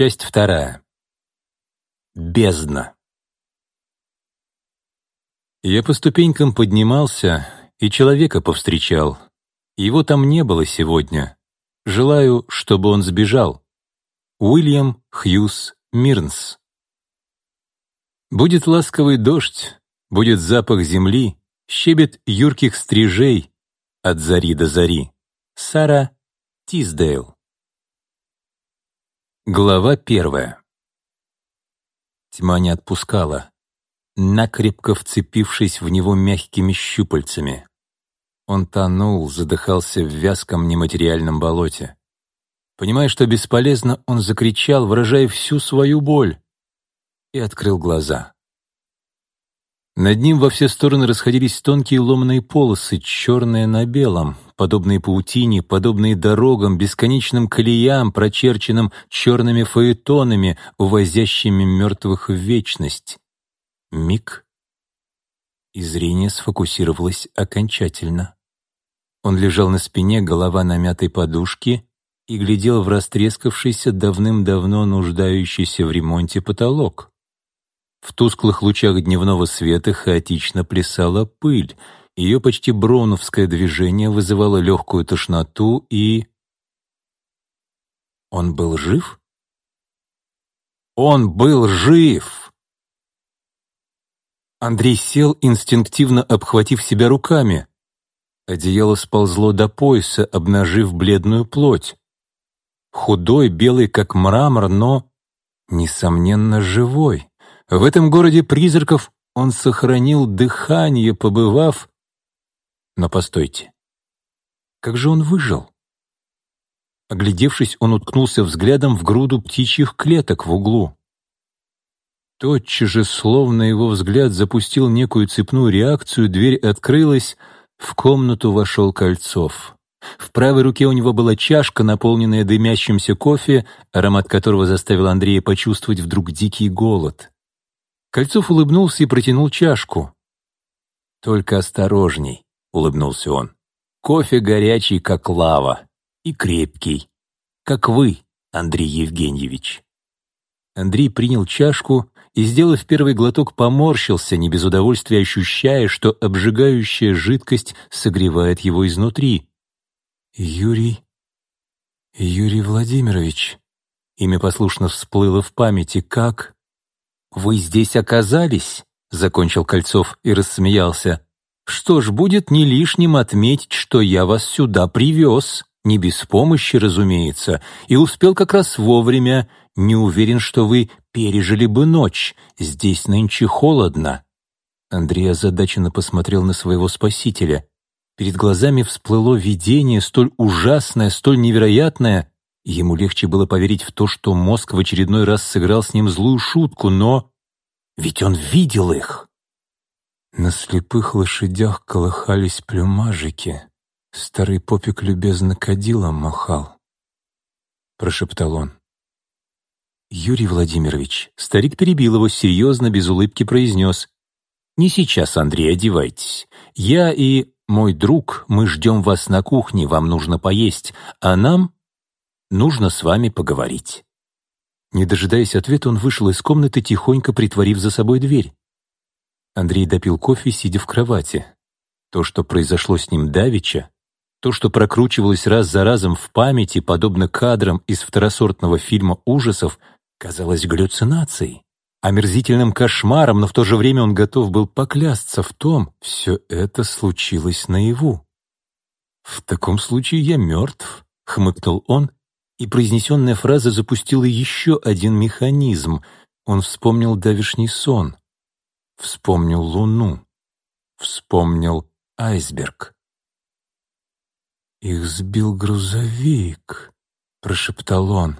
Часть вторая. Бездна. Я по ступенькам поднимался и человека повстречал. Его там не было сегодня. Желаю, чтобы он сбежал. Уильям Хьюз Мирнс. Будет ласковый дождь, будет запах земли, щебет юрких стрижей от зари до зари. Сара Тиздейл. Глава первая. Тьма не отпускала, накрепко вцепившись в него мягкими щупальцами. Он тонул, задыхался в вязком нематериальном болоте. Понимая, что бесполезно, он закричал, выражая всю свою боль, и открыл глаза. Над ним во все стороны расходились тонкие ломаные полосы, черные на белом, подобные паутине, подобные дорогам, бесконечным колеям, прочерченным черными фаэтонами, увозящими мертвых в вечность. Миг, и зрение сфокусировалось окончательно. Он лежал на спине, голова на мятой подушке, и глядел в растрескавшийся, давным-давно нуждающийся в ремонте потолок. В тусклых лучах дневного света хаотично плясала пыль, ее почти броуновское движение вызывало легкую тошноту и... Он был жив? Он был жив! Андрей сел, инстинктивно обхватив себя руками. Одеяло сползло до пояса, обнажив бледную плоть. Худой, белый, как мрамор, но, несомненно, живой. В этом городе призраков он сохранил дыхание, побывав... Но постойте, как же он выжил? Оглядевшись, он уткнулся взглядом в груду птичьих клеток в углу. Тотчас же, словно его взгляд запустил некую цепную реакцию, дверь открылась, в комнату вошел Кольцов. В правой руке у него была чашка, наполненная дымящимся кофе, аромат которого заставил Андрея почувствовать вдруг дикий голод. Кольцов улыбнулся и протянул чашку. «Только осторожней», — улыбнулся он. «Кофе горячий, как лава, и крепкий, как вы, Андрей Евгеньевич». Андрей принял чашку и, сделав первый глоток, поморщился, не без удовольствия ощущая, что обжигающая жидкость согревает его изнутри. «Юрий... Юрий Владимирович...» Имя послушно всплыло в памяти. «Как...» «Вы здесь оказались?» — закончил Кольцов и рассмеялся. «Что ж, будет не лишним отметить, что я вас сюда привез, не без помощи, разумеется, и успел как раз вовремя. Не уверен, что вы пережили бы ночь. Здесь нынче холодно». Андрей озадаченно посмотрел на своего спасителя. Перед глазами всплыло видение, столь ужасное, столь невероятное, Ему легче было поверить в то, что мозг в очередной раз сыграл с ним злую шутку, но... Ведь он видел их! На слепых лошадях колыхались плюмажики. Старый попик любезно кадилом махал. Прошептал он. Юрий Владимирович, старик перебил его, серьезно, без улыбки произнес. «Не сейчас, Андрей, одевайтесь. Я и мой друг, мы ждем вас на кухне, вам нужно поесть, а нам Нужно с вами поговорить». Не дожидаясь ответа, он вышел из комнаты, тихонько притворив за собой дверь. Андрей допил кофе, сидя в кровати. То, что произошло с ним давеча, то, что прокручивалось раз за разом в памяти, подобно кадрам из второсортного фильма ужасов, казалось галлюцинацией, омерзительным кошмаром, но в то же время он готов был поклясться в том, все это случилось наяву. «В таком случае я мертв», — хмыкнул он и произнесенная фраза запустила еще один механизм. Он вспомнил давишний сон, вспомнил луну, вспомнил айсберг. «Их сбил грузовик», — прошептал он.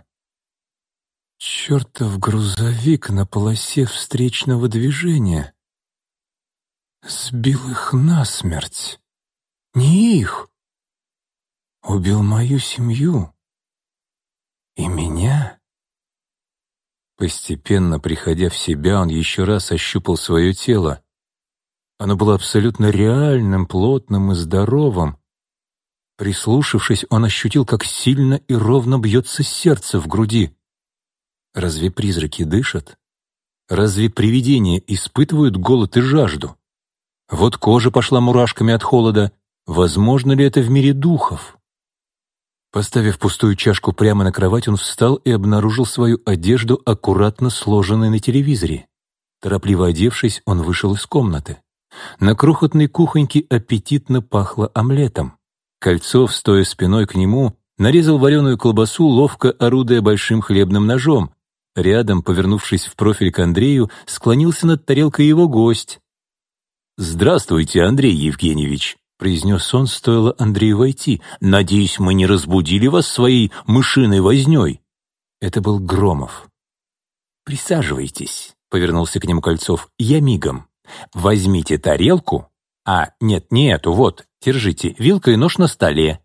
«Чертов грузовик на полосе встречного движения. Сбил их насмерть. Не их. Убил мою семью. И меня? Постепенно, приходя в себя, он еще раз ощупал свое тело. Оно было абсолютно реальным, плотным и здоровым. Прислушавшись, он ощутил, как сильно и ровно бьется сердце в груди. Разве призраки дышат? Разве привидения испытывают голод и жажду? Вот кожа пошла мурашками от холода. Возможно ли это в мире духов? Поставив пустую чашку прямо на кровать, он встал и обнаружил свою одежду, аккуратно сложенной на телевизоре. Торопливо одевшись, он вышел из комнаты. На крохотной кухоньке аппетитно пахло омлетом. Кольцов, стоя спиной к нему, нарезал вареную колбасу, ловко орудуя большим хлебным ножом. Рядом, повернувшись в профиль к Андрею, склонился над тарелкой его гость. «Здравствуйте, Андрей Евгеньевич», — произнес он, стоило Андрею войти. «Надеюсь, мы не разбудили вас своей мышиной вознёй». Это был Громов. «Присаживайтесь», — повернулся к нему Кольцов. «Я мигом. Возьмите тарелку. А, нет, не эту, вот, держите, вилка и нож на столе».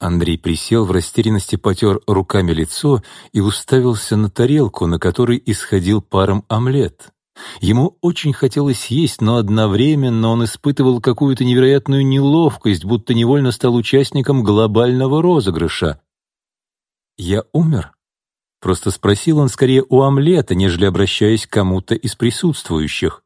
Андрей присел в растерянности, потер руками лицо и уставился на тарелку, на которой исходил паром омлет. Ему очень хотелось есть, но одновременно он испытывал какую-то невероятную неловкость, будто невольно стал участником глобального розыгрыша. «Я умер?» Просто спросил он скорее у омлета, нежели обращаясь к кому-то из присутствующих.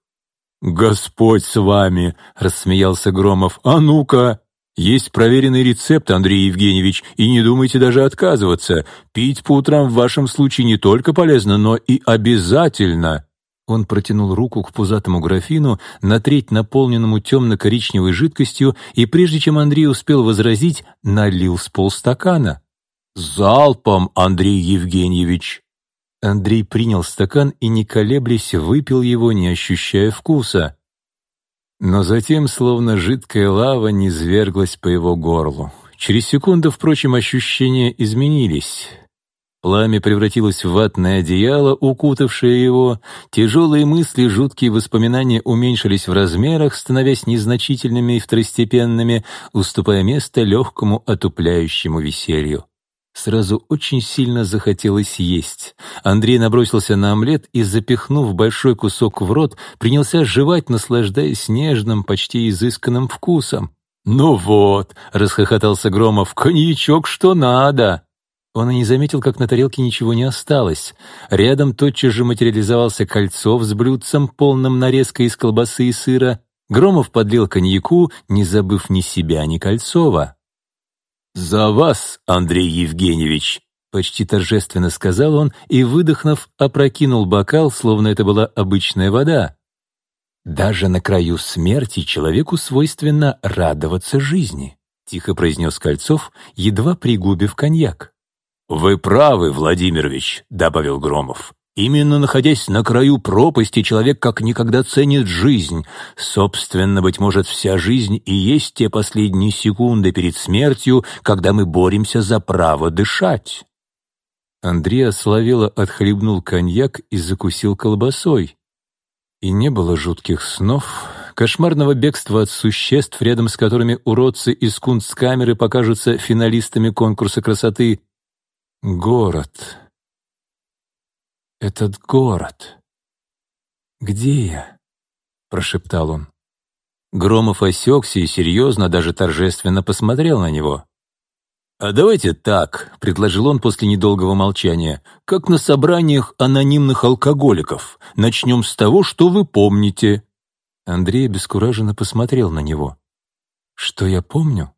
«Господь с вами!» — рассмеялся Громов. «А ну-ка!» «Есть проверенный рецепт, Андрей Евгеньевич, и не думайте даже отказываться. Пить по утрам в вашем случае не только полезно, но и обязательно!» Он протянул руку к пузатому графину, на треть наполненному темно-коричневой жидкостью, и прежде чем Андрей успел возразить, налил с полстакана. «Залпом, Андрей Евгеньевич!» Андрей принял стакан и, не колеблясь, выпил его, не ощущая вкуса. Но затем, словно жидкая лава, низверглась по его горлу. Через секунду, впрочем, ощущения изменились. Пламя превратилось в ватное одеяло, укутавшее его. Тяжелые мысли, жуткие воспоминания уменьшились в размерах, становясь незначительными и второстепенными, уступая место легкому отупляющему веселью. Сразу очень сильно захотелось есть. Андрей набросился на омлет и, запихнув большой кусок в рот, принялся жевать, наслаждаясь нежным, почти изысканным вкусом. «Ну вот», — расхохотался Громов, — «коньячок что надо». Он и не заметил, как на тарелке ничего не осталось. Рядом тотчас же материализовался Кольцов с блюдцем, полным нарезкой из колбасы и сыра. Громов подлил коньяку, не забыв ни себя, ни Кольцова. «За вас, Андрей Евгеньевич!» — почти торжественно сказал он и, выдохнув, опрокинул бокал, словно это была обычная вода. «Даже на краю смерти человеку свойственно радоваться жизни», — тихо произнес Кольцов, едва пригубив коньяк. «Вы правы, Владимирович», — добавил Громов. Именно находясь на краю пропасти, человек как никогда ценит жизнь. Собственно, быть может, вся жизнь и есть те последние секунды перед смертью, когда мы боремся за право дышать. Андрей ословело отхлебнул коньяк и закусил колбасой. И не было жутких снов, кошмарного бегства от существ, рядом с которыми уродцы из кунсткамеры покажутся финалистами конкурса красоты. Город этот город. Где я?» — прошептал он. Громов осекся и серьезно, даже торжественно посмотрел на него. «А давайте так», — предложил он после недолгого молчания, «как на собраниях анонимных алкоголиков. Начнем с того, что вы помните». Андрей обескураженно посмотрел на него. «Что я помню?»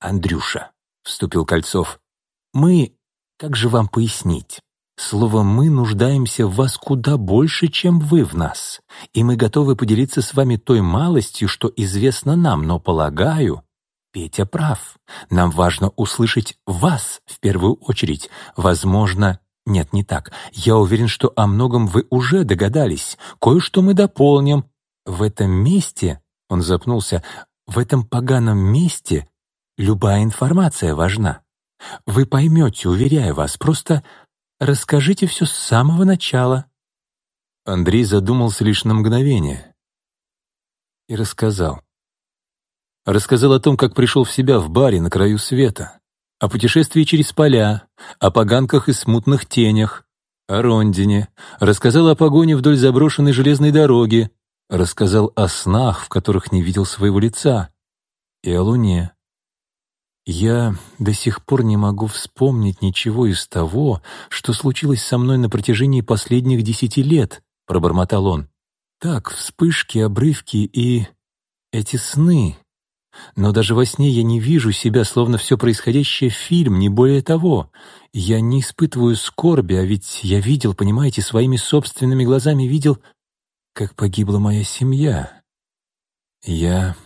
«Андрюша», — вступил Кольцов, — «мы... Как же вам пояснить? Слово «мы» нуждаемся в вас куда больше, чем вы в нас, и мы готовы поделиться с вами той малостью, что известно нам, но, полагаю, Петя прав. Нам важно услышать вас в первую очередь. Возможно, нет, не так. Я уверен, что о многом вы уже догадались. Кое-что мы дополним. В этом месте, он запнулся, в этом поганом месте любая информация важна. Вы поймете, уверяю вас, просто Расскажите все с самого начала». Андрей задумался лишь на мгновение. И рассказал. Рассказал о том, как пришел в себя в баре на краю света, о путешествии через поля, о поганках и смутных тенях, о Рондине, рассказал о погоне вдоль заброшенной железной дороги, рассказал о снах, в которых не видел своего лица, и о луне. Я до сих пор не могу вспомнить ничего из того, что случилось со мной на протяжении последних десяти лет, пробормотал он. Так, вспышки, обрывки и эти сны. Но даже во сне я не вижу себя, словно все происходящее фильм, не более того. Я не испытываю скорби, а ведь я видел, понимаете, своими собственными глазами видел, как погибла моя семья. Я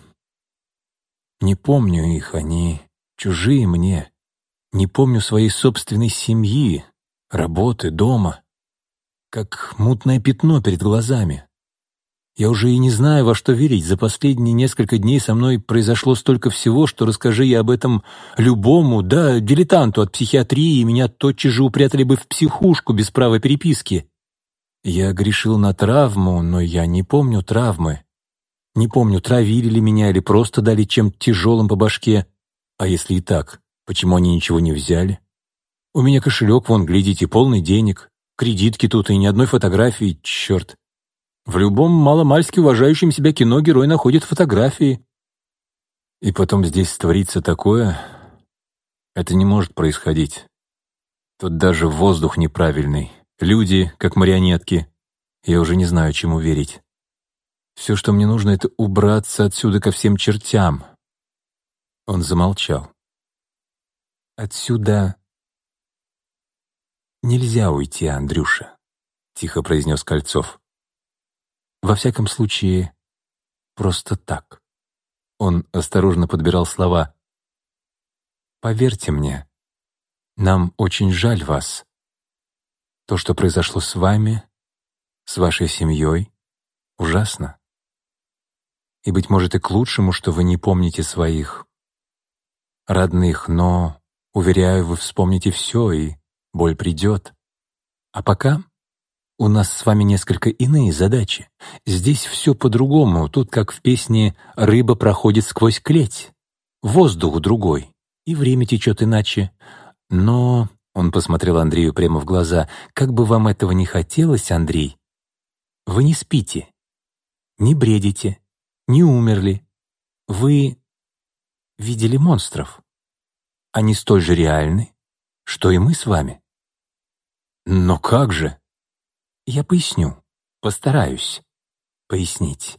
не помню их, они чужие мне. Не помню своей собственной семьи, работы, дома. Как мутное пятно перед глазами. Я уже и не знаю, во что верить. За последние несколько дней со мной произошло столько всего, что расскажи я об этом любому, да, дилетанту от психиатрии, меня тотчас же упрятали бы в психушку без права переписки. Я грешил на травму, но я не помню травмы. Не помню, травили ли меня или просто дали чем-то тяжелым по башке. А если и так, почему они ничего не взяли? У меня кошелек, вон, глядите, полный денег. Кредитки тут и ни одной фотографии, черт. В любом маломальски уважающем себя кино герой находит фотографии. И потом здесь творится такое... Это не может происходить. Тут даже воздух неправильный. Люди, как марионетки. Я уже не знаю, чему верить. Все, что мне нужно, это убраться отсюда ко всем чертям. Он замолчал. «Отсюда нельзя уйти, Андрюша», — тихо произнес Кольцов. «Во всяком случае, просто так». Он осторожно подбирал слова. «Поверьте мне, нам очень жаль вас. То, что произошло с вами, с вашей семьей, ужасно. И, быть может, и к лучшему, что вы не помните своих родных, но, уверяю, вы вспомните все, и боль придет. А пока у нас с вами несколько иные задачи. Здесь все по-другому, тут, как в песне «Рыба проходит сквозь клеть». Воздух другой, и время течет иначе. Но, — он посмотрел Андрею прямо в глаза, — как бы вам этого не хотелось, Андрей, вы не спите, не бредите, не умерли. Вы видели монстров. Они столь же реальны, что и мы с вами. Но как же? Я поясню, постараюсь пояснить.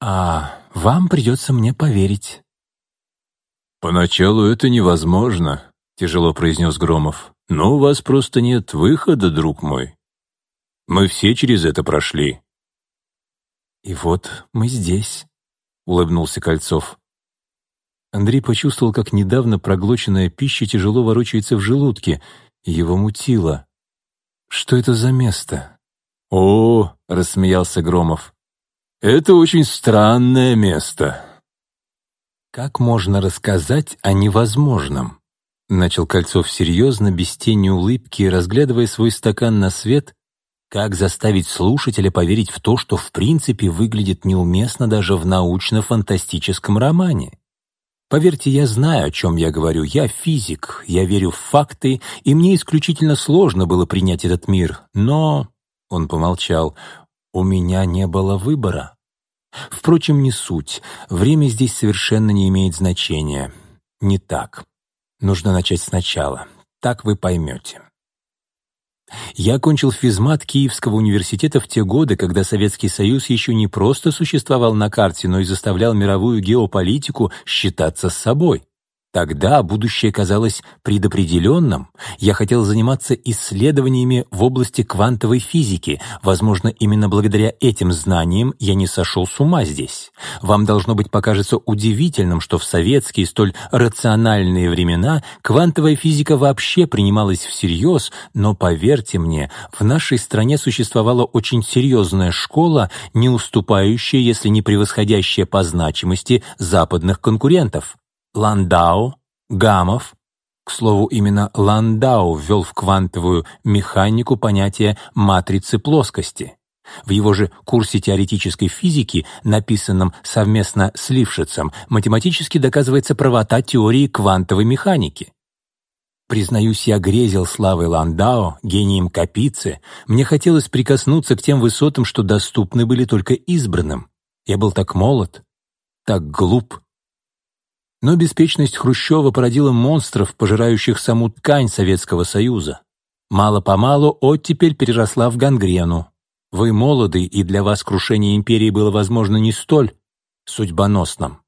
А вам придется мне поверить. «Поначалу это невозможно», — тяжело произнес Громов. «Но у вас просто нет выхода, друг мой. Мы все через это прошли». «И вот мы здесь», — улыбнулся Кольцов. Андрей почувствовал, как недавно проглоченная пища тяжело ворочается в желудке, его мутило. «Что это за место?» «О, — рассмеялся Громов, — это очень странное место». «Как можно рассказать о невозможном?» Начал Кольцов серьезно, без тени улыбки, разглядывая свой стакан на свет, как заставить слушателя поверить в то, что в принципе выглядит неуместно даже в научно-фантастическом романе? Поверьте, я знаю, о чем я говорю. Я физик, я верю в факты, и мне исключительно сложно было принять этот мир. Но, — он помолчал, — у меня не было выбора. Впрочем, не суть. Время здесь совершенно не имеет значения. Не так. Нужно начать сначала. Так вы поймете. Я окончил физмат Киевского университета в те годы, когда Советский Союз еще не просто существовал на карте, но и заставлял мировую геополитику считаться с собой. Тогда будущее казалось предопределенным. Я хотел заниматься исследованиями в области квантовой физики. Возможно, именно благодаря этим знаниям я не сошел с ума здесь. Вам, должно быть, покажется удивительным, что в советские столь рациональные времена квантовая физика вообще принималась всерьез, но, поверьте мне, в нашей стране существовала очень серьезная школа, не уступающая, если не превосходящая по значимости западных конкурентов. Ландау, Гамов. К слову, именно Ландау ввел в квантовую механику понятие матрицы плоскости. В его же курсе теоретической физики, написанном совместно с Лившицем, математически доказывается правота теории квантовой механики. Признаюсь, я грезил славой Ландау, гением Капицы. Мне хотелось прикоснуться к тем высотам, что доступны были только избранным. Я был так молод, так глуп, Но беспечность Хрущева породила монстров, пожирающих саму ткань Советского Союза. Мало-помалу оттепель переросла в гангрену. Вы молоды, и для вас крушение империи было, возможно, не столь судьбоносным.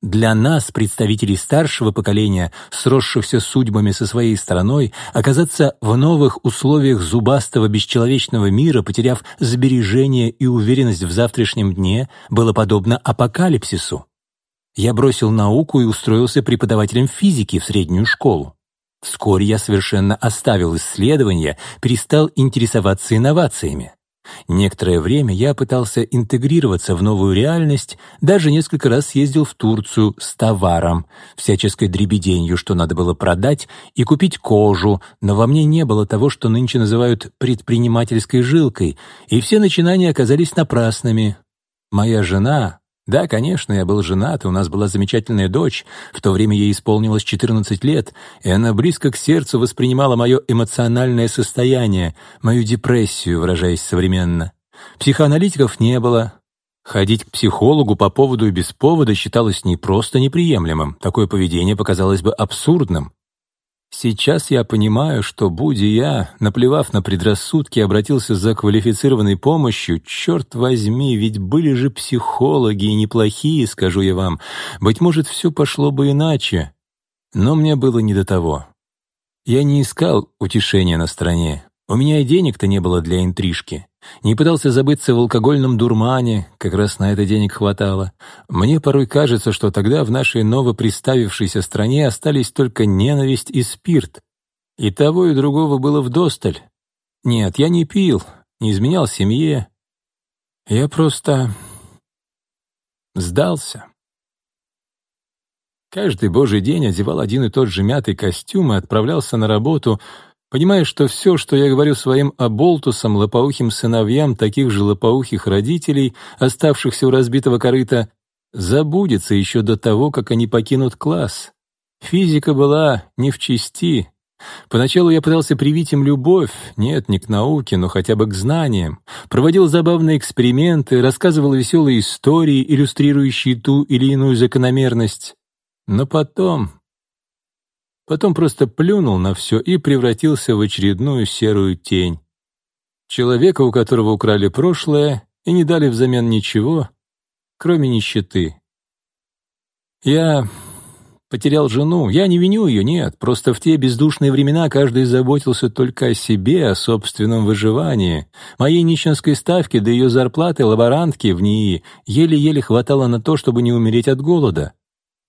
Для нас, представителей старшего поколения, сросшихся судьбами со своей страной, оказаться в новых условиях зубастого бесчеловечного мира, потеряв сбережение и уверенность в завтрашнем дне, было подобно апокалипсису. Я бросил науку и устроился преподавателем физики в среднюю школу. Вскоре я совершенно оставил исследования, перестал интересоваться инновациями. Некоторое время я пытался интегрироваться в новую реальность, даже несколько раз съездил в Турцию с товаром, всяческой дребеденью, что надо было продать, и купить кожу, но во мне не было того, что нынче называют предпринимательской жилкой, и все начинания оказались напрасными. Моя жена, да, конечно, я был женат, и у нас была замечательная дочь. В то время ей исполнилось 14 лет, и она близко к сердцу воспринимала мое эмоциональное состояние, мою депрессию, выражаясь современно. Психоаналитиков не было. Ходить к психологу по поводу и без повода считалось не просто неприемлемым, такое поведение показалось бы абсурдным. Сейчас я понимаю, что, будь я, наплевав на предрассудки, обратился за квалифицированной помощью, черт возьми, ведь были же психологи и неплохие, скажу я вам. Быть может, все пошло бы иначе. Но мне было не до того. Я не искал утешения на стороне. У меня и денег-то не было для интрижки. Не пытался забыться в алкогольном дурмане, как раз на это денег хватало. Мне порой кажется, что тогда в нашей новоприставившейся стране остались только ненависть и спирт. И того, и другого было вдосталь. Нет, я не пил, не изменял семье. Я просто сдался. Каждый божий день одевал один и тот же мятый костюм и отправлялся на работу, Понимая, что все, что я говорю своим оболтусам, лопоухим сыновьям таких же лопоухих родителей, оставшихся у разбитого корыта, забудется еще до того, как они покинут класс. Физика была не в чести. Поначалу я пытался привить им любовь, нет, не к науке, но хотя бы к знаниям. Проводил забавные эксперименты, рассказывал веселые истории, иллюстрирующие ту или иную закономерность. Но потом, Потом просто плюнул на все и превратился в очередную серую тень. Человека, у которого украли прошлое и не дали взамен ничего, кроме нищеты. Я потерял жену. Я не виню ее, нет. Просто в те бездушные времена каждый заботился только о себе, о собственном выживании. Моей нищенской ставки до ее зарплаты лаборантки в НИИ еле-еле хватало на то, чтобы не умереть от голода.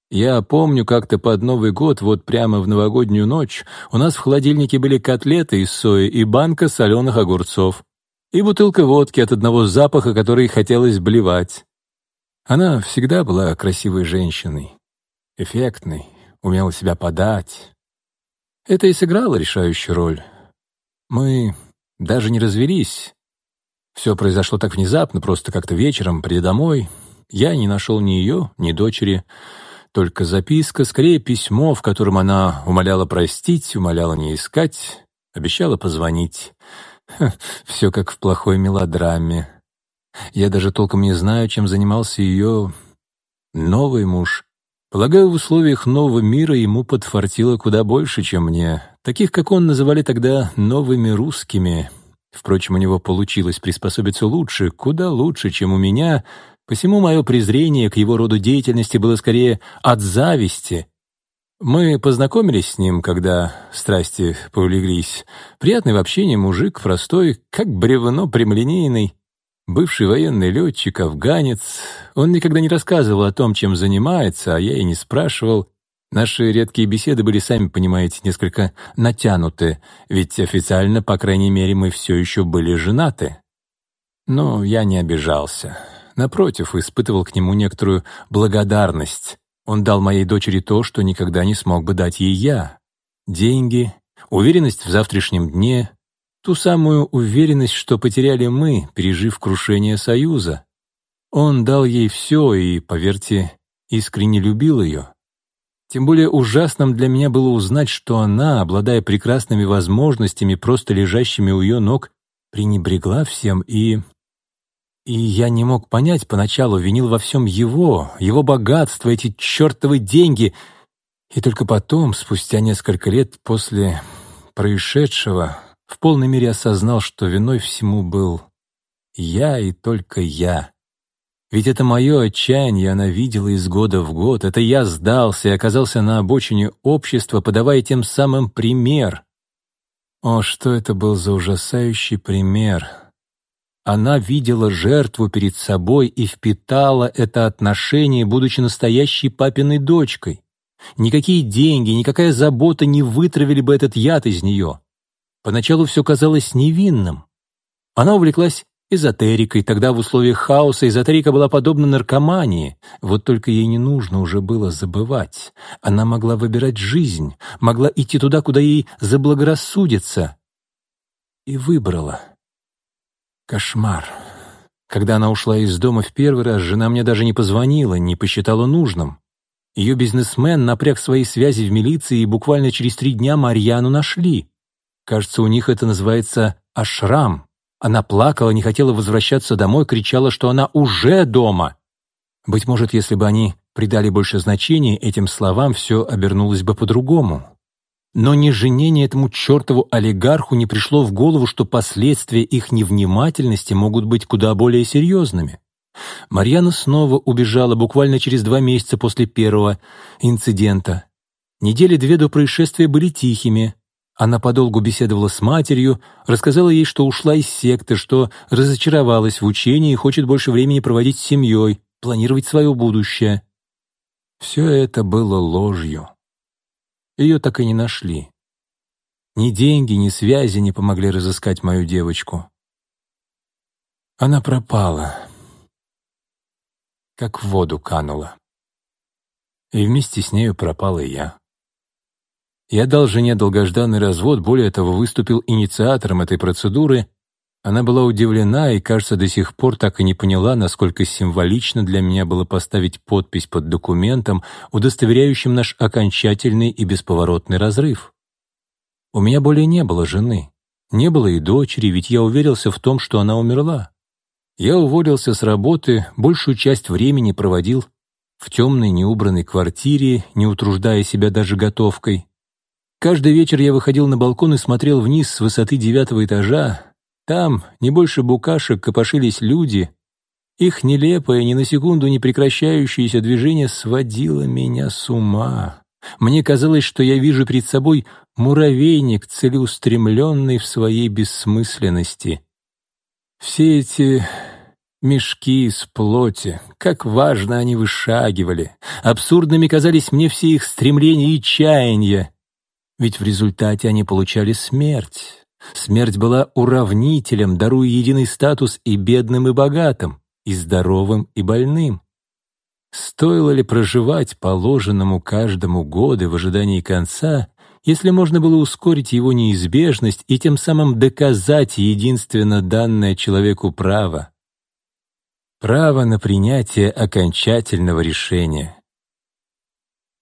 Я помню, как-то под Новый год, вот прямо в новогоднюю ночь, у нас в холодильнике были котлеты из сои и банка соленых огурцов. И бутылка водки от одного запаха, который хотелось блевать. Она всегда была красивой женщиной, эффектной, умела себя подать. Это и сыграло решающую роль. Мы даже не развелись. Все произошло так внезапно, просто как-то вечером, придя домой, я не нашел ни ее, ни дочери, только записка, скорее письмо, в котором она умоляла простить, умоляла не искать, обещала позвонить. Ха, все как в плохой мелодраме. Я даже толком не знаю, чем занимался ее новый муж. Полагаю, в условиях нового мира ему подфартило куда больше, чем мне. Таких, как он, называли тогда «новыми русскими». Впрочем, у него получилось приспособиться лучше, куда лучше, чем у меня, Посему мое презрение к его роду деятельности было скорее от зависти. Мы познакомились с ним, когда страсти поулеглись. Приятный в общении мужик, простой, как бревно прямолинейный. Бывший военный летчик, афганец. Он никогда не рассказывал о том, чем занимается, а я и не спрашивал. Наши редкие беседы были, сами понимаете, несколько натянуты, ведь официально, по крайней мере, мы все еще были женаты. Но я не обижался. Напротив, испытывал к нему некоторую благодарность. Он дал моей дочери то, что никогда не смог бы дать ей я. Деньги, уверенность в завтрашнем дне, ту самую уверенность, что потеряли мы, пережив крушение Союза. Он дал ей все и, поверьте, искренне любил ее. Тем более ужасным для меня было узнать, что она, обладая прекрасными возможностями, просто лежащими у ее ног, пренебрегла всем и и я не мог понять поначалу, винил во всем его, его богатство, эти чертовы деньги — И только потом, спустя несколько лет после происшедшего, в полной мере осознал, что виной всему был я и только я. Ведь это мое отчаяние она видела из года в год. Это я сдался и оказался на обочине общества, подавая тем самым пример. О, что это был за ужасающий пример! Она видела жертву перед собой и впитала это отношение, будучи настоящей папиной дочкой. Никакие деньги, никакая забота не вытравили бы этот яд из нее. Поначалу все казалось невинным. Она увлеклась эзотерикой, тогда в условиях хаоса эзотерика была подобна наркомании. Вот только ей не нужно уже было забывать. Она могла выбирать жизнь, могла идти туда, куда ей заблагорассудится. И выбрала. Кошмар. Когда она ушла из дома в первый раз, жена мне даже не позвонила, не посчитала нужным. Ее бизнесмен напряг свои связи в милиции, и буквально через три дня Марьяну нашли. Кажется, у них это называется ашрам. Она плакала, не хотела возвращаться домой, кричала, что она уже дома. Быть может, если бы они придали больше значения этим словам, все обернулось бы по-другому. Но ни жене, ни этому чертову олигарху не пришло в голову, что последствия их невнимательности могут быть куда более серьезными. Марьяна снова убежала буквально через два месяца после первого инцидента. Недели две до происшествия были тихими. Она подолгу беседовала с матерью, рассказала ей, что ушла из секты, что разочаровалась в учении и хочет больше времени проводить с семьей, планировать свое будущее. Все это было ложью. Ее так и не нашли. Ни деньги, ни связи не помогли разыскать мою девочку. Она пропала как в воду канула. И вместе с нею пропал и я. Я дал жене долгожданный развод, более того, выступил инициатором этой процедуры. Она была удивлена и, кажется, до сих пор так и не поняла, насколько символично для меня было поставить подпись под документом, удостоверяющим наш окончательный и бесповоротный разрыв. У меня более не было жены, не было и дочери, ведь я уверился в том, что она умерла. Я уволился с работы, большую часть времени проводил в темной неубранной квартире, не утруждая себя даже готовкой. Каждый вечер я выходил на балкон и смотрел вниз с высоты девятого этажа. Там, не больше букашек, копошились люди. Их нелепое, ни на секунду не прекращающееся движение сводило меня с ума. Мне казалось, что я вижу перед собой муравейник, целеустремленный в своей бессмысленности. Все эти мешки из плоти, как важно они вышагивали. Абсурдными казались мне все их стремления и чаяния. Ведь в результате они получали смерть. Смерть была уравнителем, даруя единый статус и бедным, и богатым, и здоровым, и больным. Стоило ли проживать положенному каждому годы в ожидании конца, если можно было ускорить его неизбежность и тем самым доказать единственно данное человеку право. Право на принятие окончательного решения.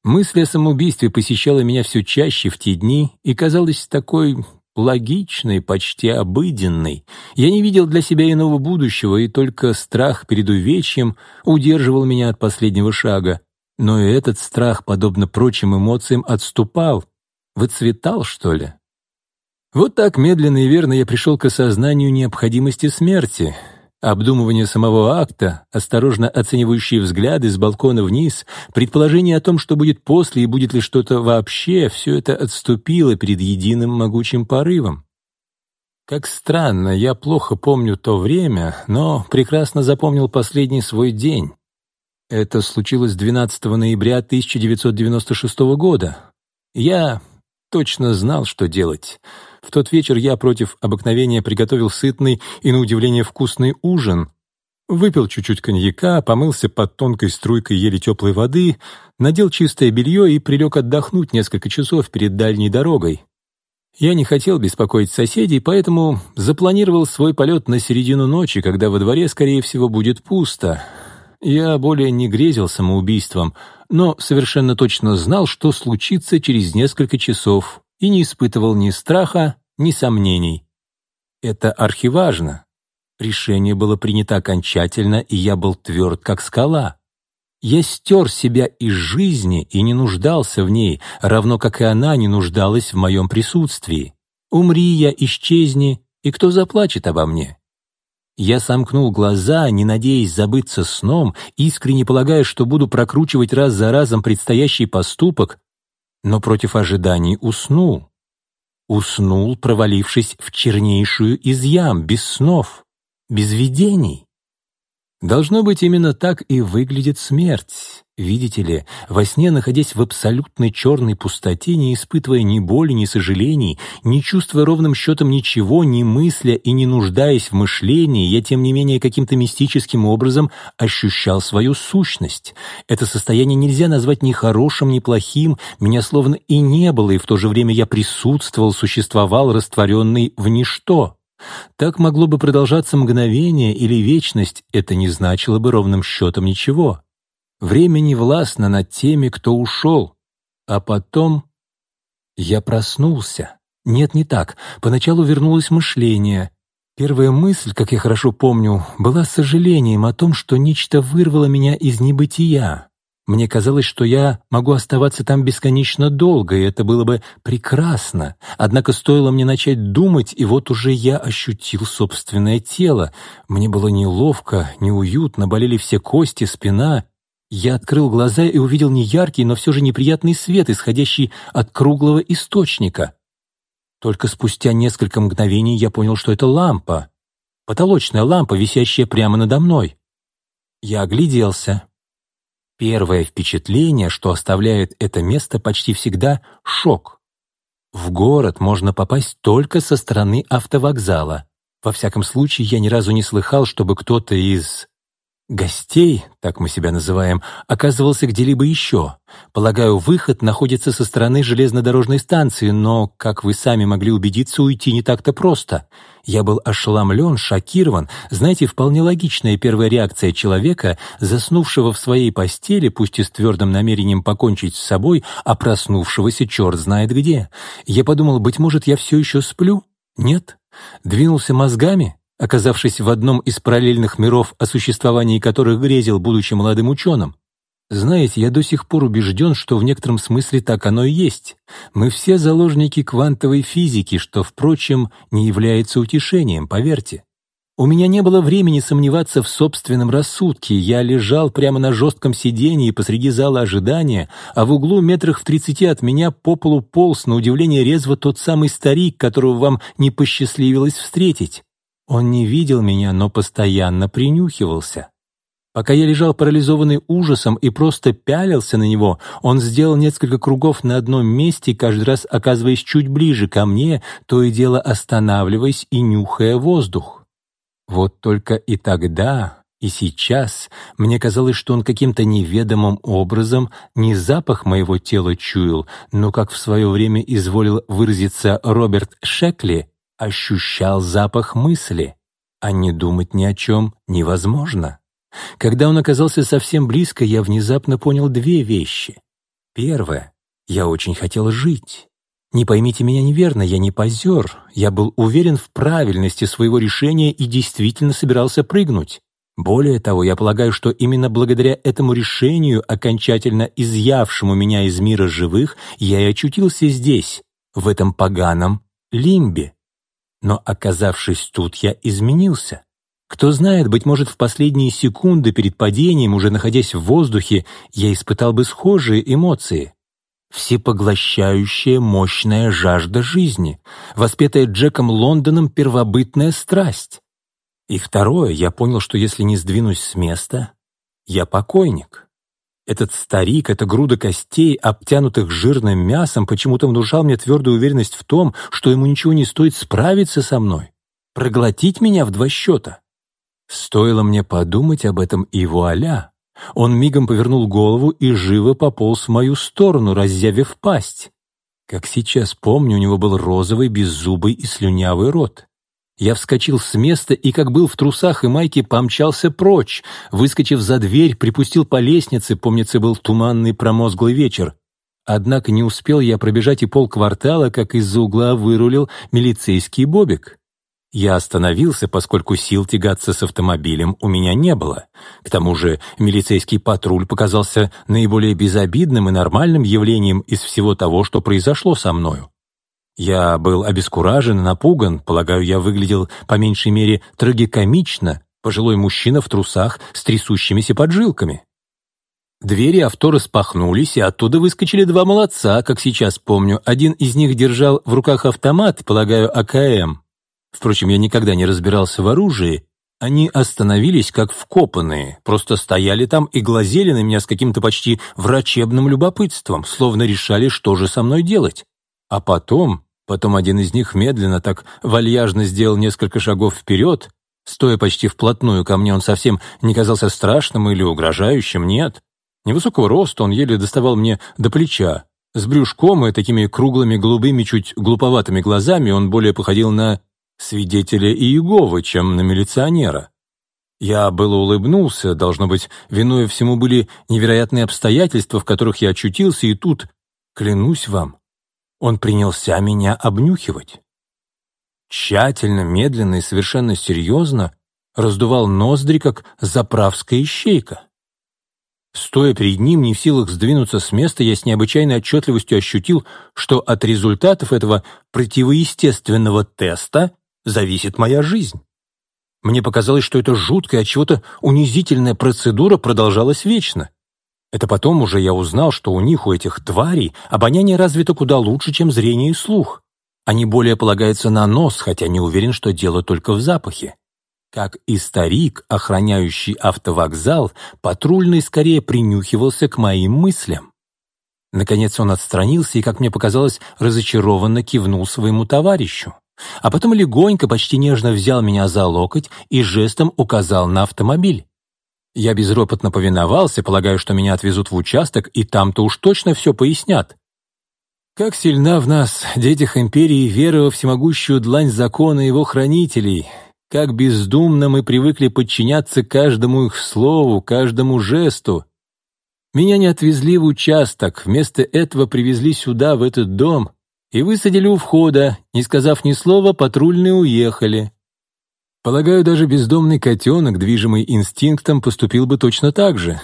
Мысль о самоубийстве посещала меня все чаще в те дни и казалась такой логичной, почти обыденной. Я не видел для себя иного будущего, и только страх перед увечьем удерживал меня от последнего шага. Но и этот страх, подобно прочим эмоциям, отступал, Выцветал, что ли? Вот так медленно и верно я пришел к осознанию необходимости смерти. Обдумывание самого акта, осторожно оценивающие взгляды с балкона вниз, предположение о том, что будет после и будет ли что-то вообще, все это отступило перед единым могучим порывом. Как странно, я плохо помню то время, но прекрасно запомнил последний свой день. Это случилось 12 ноября 1996 года. Я точно знал, что делать. В тот вечер я против обыкновения приготовил сытный и, на удивление, вкусный ужин. Выпил чуть-чуть коньяка, помылся под тонкой струйкой еле теплой воды, надел чистое белье и прилег отдохнуть несколько часов перед дальней дорогой. Я не хотел беспокоить соседей, поэтому запланировал свой полет на середину ночи, когда во дворе, скорее всего, будет пусто. Я более не грезил самоубийством, но совершенно точно знал, что случится через несколько часов, и не испытывал ни страха, ни сомнений. Это архиважно. Решение было принято окончательно, и я был тверд, как скала. Я стер себя из жизни и не нуждался в ней, равно как и она не нуждалась в моем присутствии. Умри я, исчезни, и кто заплачет обо мне? Я сомкнул глаза, не надеясь забыться сном, искренне полагая, что буду прокручивать раз за разом предстоящий поступок, но против ожиданий уснул. Уснул, провалившись в чернейшую из ям, без снов, без видений. Должно быть, именно так и выглядит смерть. Видите ли, во сне, находясь в абсолютной черной пустоте, не испытывая ни боли, ни сожалений, не чувствуя ровным счетом ничего, не мысля и не нуждаясь в мышлении, я, тем не менее, каким-то мистическим образом ощущал свою сущность. Это состояние нельзя назвать ни хорошим, ни плохим, меня словно и не было, и в то же время я присутствовал, существовал, растворенный в ничто. Так могло бы продолжаться мгновение или вечность, это не значило бы ровным счетом ничего. Время не властно над теми, кто ушел. А потом я проснулся. Нет, не так. Поначалу вернулось мышление. Первая мысль, как я хорошо помню, была сожалением о том, что нечто вырвало меня из небытия. Мне казалось, что я могу оставаться там бесконечно долго, и это было бы прекрасно. Однако стоило мне начать думать, и вот уже я ощутил собственное тело. Мне было неловко, неуютно, болели все кости, спина. Я открыл глаза и увидел неяркий, но все же неприятный свет, исходящий от круглого источника. Только спустя несколько мгновений я понял, что это лампа. Потолочная лампа, висящая прямо надо мной. Я огляделся. Первое впечатление, что оставляет это место почти всегда — шок. В город можно попасть только со стороны автовокзала. Во всяком случае, я ни разу не слыхал, чтобы кто-то из Гостей, так мы себя называем, оказывался где-либо еще. Полагаю, выход находится со стороны железнодорожной станции, но, как вы сами могли убедиться, уйти не так-то просто. Я был ошеломлен, шокирован. Знаете, вполне логичная первая реакция человека, заснувшего в своей постели, пусть и с твердым намерением покончить с собой, а проснувшегося черт знает где. Я подумал, быть может, я все еще сплю? Нет. Двинулся мозгами, оказавшись в одном из параллельных миров, о существовании которых грезил, будучи молодым ученым. Знаете, я до сих пор убежден, что в некотором смысле так оно и есть. Мы все заложники квантовой физики, что, впрочем, не является утешением, поверьте. У меня не было времени сомневаться в собственном рассудке. Я лежал прямо на жестком сиденье посреди зала ожидания, а в углу метрах в тридцати от меня по полу полз, на удивление резво, тот самый старик, которого вам не посчастливилось встретить. Он не видел меня, но постоянно принюхивался. Пока я лежал парализованный ужасом и просто пялился на него, он сделал несколько кругов на одном месте, каждый раз оказываясь чуть ближе ко мне, то и дело останавливаясь и нюхая воздух. Вот только и тогда, и сейчас мне казалось, что он каким-то неведомым образом не запах моего тела чуял, но, как в свое время изволил выразиться Роберт Шекли, ощущал запах мысли, а не думать ни о чем невозможно. Когда он оказался совсем близко, я внезапно понял две вещи. Первое. Я очень хотел жить. Не поймите меня неверно, я не позер. Я был уверен в правильности своего решения и действительно собирался прыгнуть. Более того, я полагаю, что именно благодаря этому решению, окончательно изъявшему меня из мира живых, я и очутился здесь, в этом поганом лимбе. Но, оказавшись тут, я изменился. Кто знает, быть может, в последние секунды перед падением, уже находясь в воздухе, я испытал бы схожие эмоции. Всепоглощающая мощная жажда жизни, воспетая Джеком Лондоном первобытная страсть. И второе, я понял, что если не сдвинусь с места, я покойник. Этот старик, эта груда костей, обтянутых жирным мясом, почему-то внушал мне твердую уверенность в том, что ему ничего не стоит справиться со мной, проглотить меня в два счета. Стоило мне подумать об этом, и вуаля! Он мигом повернул голову и живо пополз в мою сторону, разъявив пасть. Как сейчас помню, у него был розовый, беззубый и слюнявый рот. Я вскочил с места и, как был в трусах и майке, помчался прочь. Выскочив за дверь, припустил по лестнице, помнится, был туманный промозглый вечер. Однако не успел я пробежать и полквартала, как из-за угла вырулил милицейский бобик. Я остановился, поскольку сил тягаться с автомобилем у меня не было. К тому же милицейский патруль показался наиболее безобидным и нормальным явлением из всего того, что произошло со мною. Я был обескуражен напуган, полагаю, я выглядел по меньшей мере трагикомично, пожилой мужчина в трусах с трясущимися поджилками. Двери авто распахнулись, и оттуда выскочили два молодца, как сейчас помню. Один из них держал в руках автомат, полагаю, АКМ. Впрочем, я никогда не разбирался в оружии. Они остановились как вкопанные, просто стояли там и глазели на меня с каким-то почти врачебным любопытством, словно решали, что же со мной делать. А потом, потом один из них медленно так вальяжно сделал несколько шагов вперед, стоя почти вплотную ко мне, он совсем не казался страшным или угрожающим, нет. Невысокого роста он еле доставал мне до плеча. С брюшком и такими круглыми голубыми, чуть глуповатыми глазами он более походил на свидетеля Иеговы, чем на милиционера. Я было улыбнулся, должно быть, виной всему были невероятные обстоятельства, в которых я очутился, и тут, клянусь вам, он принялся меня обнюхивать. Тщательно, медленно и совершенно серьезно раздувал ноздри, как заправская ищейка. Стоя перед ним, не в силах сдвинуться с места, я с необычайной отчетливостью ощутил, что от результатов этого противоестественного теста зависит моя жизнь. Мне показалось, что эта жуткая, от чего-то унизительная процедура продолжалась вечно. Это потом уже я узнал, что у них, у этих тварей, обоняние развито куда лучше, чем зрение и слух. Они более полагаются на нос, хотя не уверен, что дело только в запахе. Как и старик, охраняющий автовокзал, патрульный скорее принюхивался к моим мыслям. Наконец он отстранился и, как мне показалось, разочарованно кивнул своему товарищу. А потом легонько, почти нежно взял меня за локоть и жестом указал на автомобиль. Я безропотно повиновался, полагая, что меня отвезут в участок, и там-то уж точно все пояснят. Как сильна в нас, детях империи, вера во всемогущую длань закона его хранителей, как бездумно мы привыкли подчиняться каждому их слову, каждому жесту. Меня не отвезли в участок, вместо этого привезли сюда, в этот дом, и высадили у входа, не сказав ни слова, патрульные уехали. Полагаю, даже бездомный котенок, движимый инстинктом, поступил бы точно так же.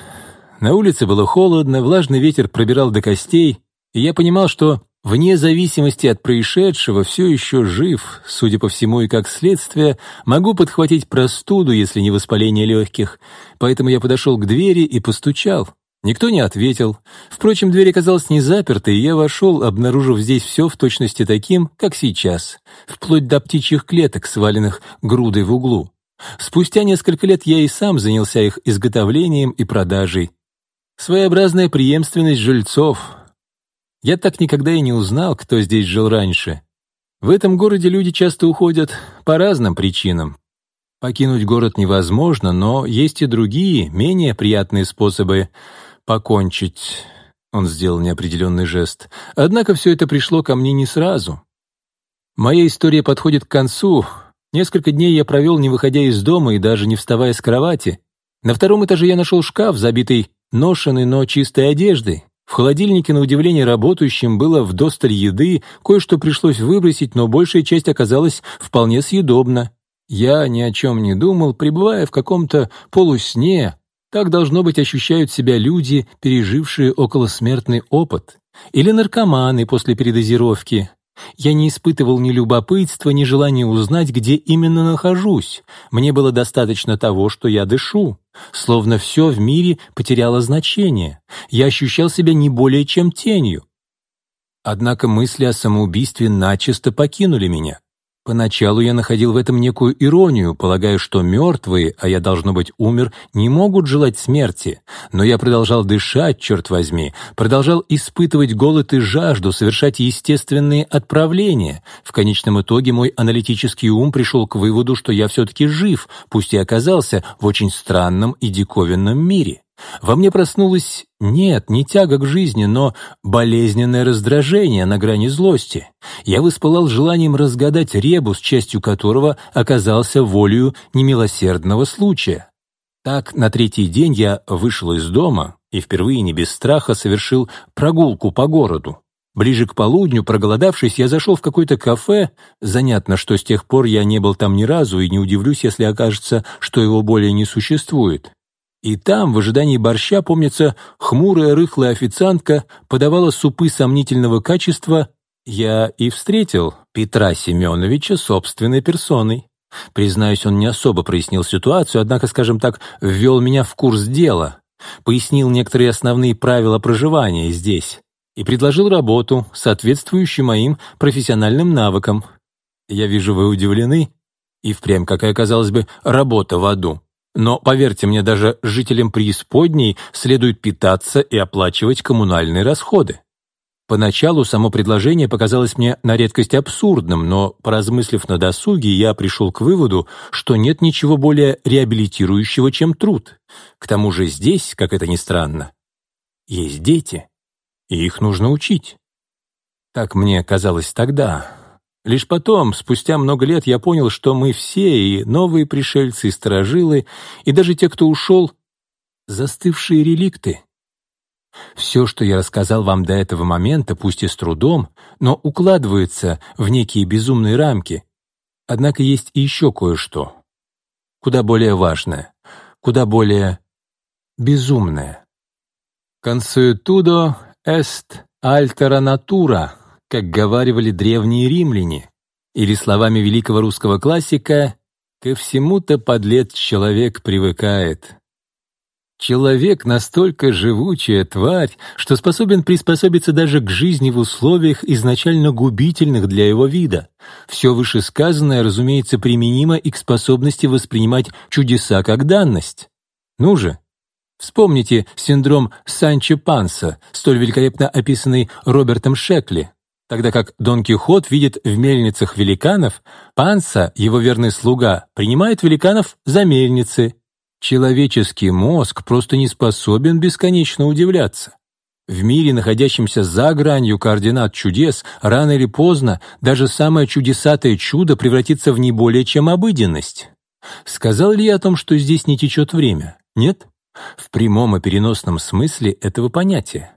На улице было холодно, влажный ветер пробирал до костей, и я понимал, что, вне зависимости от происшедшего, все еще жив, судя по всему и как следствие, могу подхватить простуду, если не воспаление легких, поэтому я подошел к двери и постучал. Никто не ответил. Впрочем, дверь оказалась не запертой, и я вошел, обнаружив здесь все в точности таким, как сейчас, вплоть до птичьих клеток, сваленных грудой в углу. Спустя несколько лет я и сам занялся их изготовлением и продажей. Своеобразная преемственность жильцов. Я так никогда и не узнал, кто здесь жил раньше. В этом городе люди часто уходят по разным причинам. Покинуть город невозможно, но есть и другие, менее приятные способы покончить. Он сделал неопределенный жест. Однако все это пришло ко мне не сразу. Моя история подходит к концу. Несколько дней я провел, не выходя из дома и даже не вставая с кровати. На втором этаже я нашел шкаф, забитый ношенной, но чистой одеждой. В холодильнике, на удивление работающим, было вдосталь еды, кое-что пришлось выбросить, но большая часть оказалась вполне съедобна. Я ни о чем не думал, пребывая в каком-то полусне, так, должно быть, ощущают себя люди, пережившие околосмертный опыт, или наркоманы после передозировки. Я не испытывал ни любопытства, ни желания узнать, где именно нахожусь. Мне было достаточно того, что я дышу. Словно все в мире потеряло значение. Я ощущал себя не более чем тенью. Однако мысли о самоубийстве начисто покинули меня. Поначалу я находил в этом некую иронию, полагая, что мертвые, а я, должно быть, умер, не могут желать смерти. Но я продолжал дышать, черт возьми, продолжал испытывать голод и жажду, совершать естественные отправления. В конечном итоге мой аналитический ум пришел к выводу, что я все-таки жив, пусть и оказался в очень странном и диковинном мире. Во мне проснулось нет, не тяга к жизни, но болезненное раздражение на грани злости. Я воспылал желанием разгадать ребус, частью которого оказался волею немилосердного случая. Так, на третий день я вышел из дома и впервые не без страха совершил прогулку по городу. Ближе к полудню, проголодавшись, я зашел в какое-то кафе. Занятно, что с тех пор я не был там ни разу, и не удивлюсь, если окажется, что его более не существует. И там, в ожидании борща, помнится, хмурая рыхлая официантка подавала супы сомнительного качества. Я и встретил Петра Семеновича собственной персоной. Признаюсь, он не особо прояснил ситуацию, однако, скажем так, ввел меня в курс дела, пояснил некоторые основные правила проживания здесь и предложил работу, соответствующую моим профессиональным навыкам. Я вижу, вы удивлены. И впрямь, какая, казалось бы, работа в аду. Но, поверьте мне, даже жителям преисподней следует питаться и оплачивать коммунальные расходы. Поначалу само предложение показалось мне на редкость абсурдным, но, поразмыслив на досуге, я пришел к выводу, что нет ничего более реабилитирующего, чем труд. К тому же здесь, как это ни странно, есть дети и их нужно учить. Так мне казалось тогда. Лишь потом, спустя много лет, я понял, что мы все, и новые пришельцы, и сторожилы, и даже те, кто ушел, застывшие реликты. Все, что я рассказал вам до этого момента, пусть и с трудом, но укладывается в некие безумные рамки. Однако есть и еще кое-что, куда более важное, куда более безумное. Консуэтудо «est altera natura», как говаривали древние римляне, или словами великого русского классика «ко всему-то подлец человек привыкает». Человек настолько живучая тварь, что способен приспособиться даже к жизни в условиях, изначально губительных для его вида. Все вышесказанное, разумеется, применимо и к способности воспринимать чудеса как данность. Ну же, Вспомните синдром Санчо Панса, столь великолепно описанный Робертом Шекли. Тогда как Дон Кихот видит в мельницах великанов, Панса, его верный слуга, принимает великанов за мельницы. Человеческий мозг просто не способен бесконечно удивляться. В мире, находящемся за гранью координат чудес, рано или поздно даже самое чудесатое чудо превратится в не более чем обыденность. Сказал ли я о том, что здесь не течет время? Нет? в прямом и переносном смысле этого понятия.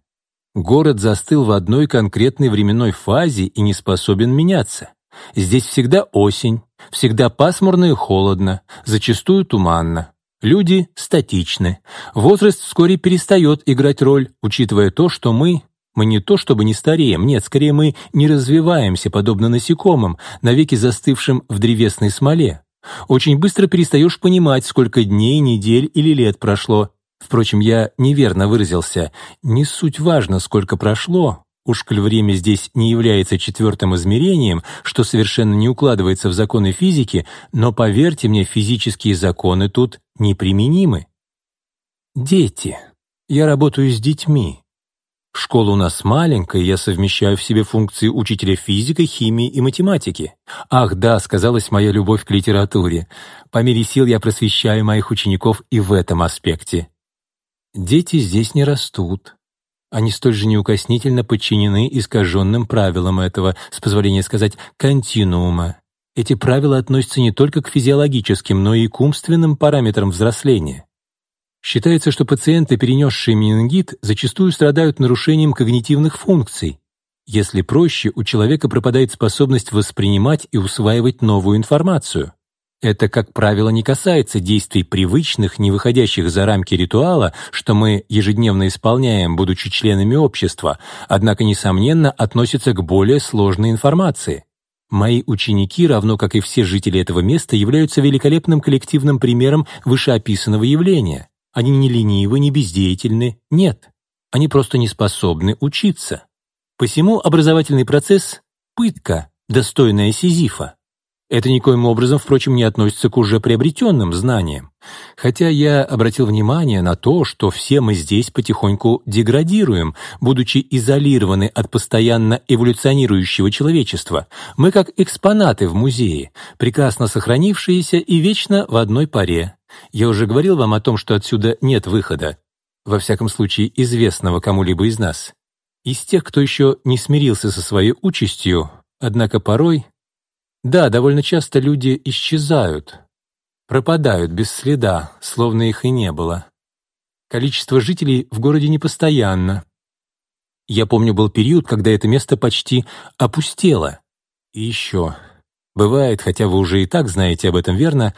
Город застыл в одной конкретной временной фазе и не способен меняться. Здесь всегда осень, всегда пасмурно и холодно, зачастую туманно. Люди статичны. Возраст вскоре перестает играть роль, учитывая то, что мы мы не то чтобы не стареем, нет, скорее мы не развиваемся, подобно насекомым, навеки застывшим в древесной смоле. Очень быстро перестаешь понимать, сколько дней, недель или лет прошло. Впрочем, я неверно выразился. Не суть важно, сколько прошло. Уж коль время здесь не является четвертым измерением, что совершенно не укладывается в законы физики, но, поверьте мне, физические законы тут неприменимы. Дети. Я работаю с детьми. Школа у нас маленькая, я совмещаю в себе функции учителя физики, химии и математики. Ах да, сказалась моя любовь к литературе. По мере сил я просвещаю моих учеников и в этом аспекте. Дети здесь не растут. Они столь же неукоснительно подчинены искаженным правилам этого, с позволения сказать, континуума. Эти правила относятся не только к физиологическим, но и к умственным параметрам взросления. Считается, что пациенты, перенесшие менингит, зачастую страдают нарушением когнитивных функций. Если проще, у человека пропадает способность воспринимать и усваивать новую информацию. Это, как правило, не касается действий привычных, не выходящих за рамки ритуала, что мы ежедневно исполняем, будучи членами общества, однако, несомненно, относится к более сложной информации. Мои ученики, равно как и все жители этого места, являются великолепным коллективным примером вышеописанного явления. Они не ленивы, не бездеятельны, нет. Они просто не способны учиться. Посему образовательный процесс — пытка, достойная Сизифа. Это никоим образом, впрочем, не относится к уже приобретенным знаниям. Хотя я обратил внимание на то, что все мы здесь потихоньку деградируем, будучи изолированы от постоянно эволюционирующего человечества. Мы как экспонаты в музее, прекрасно сохранившиеся и вечно в одной паре. Я уже говорил вам о том, что отсюда нет выхода, во всяком случае известного кому-либо из нас. Из тех, кто еще не смирился со своей участью, однако порой... Да, довольно часто люди исчезают, пропадают без следа, словно их и не было. Количество жителей в городе непостоянно. Я помню, был период, когда это место почти опустело. И еще. Бывает, хотя вы уже и так знаете об этом верно,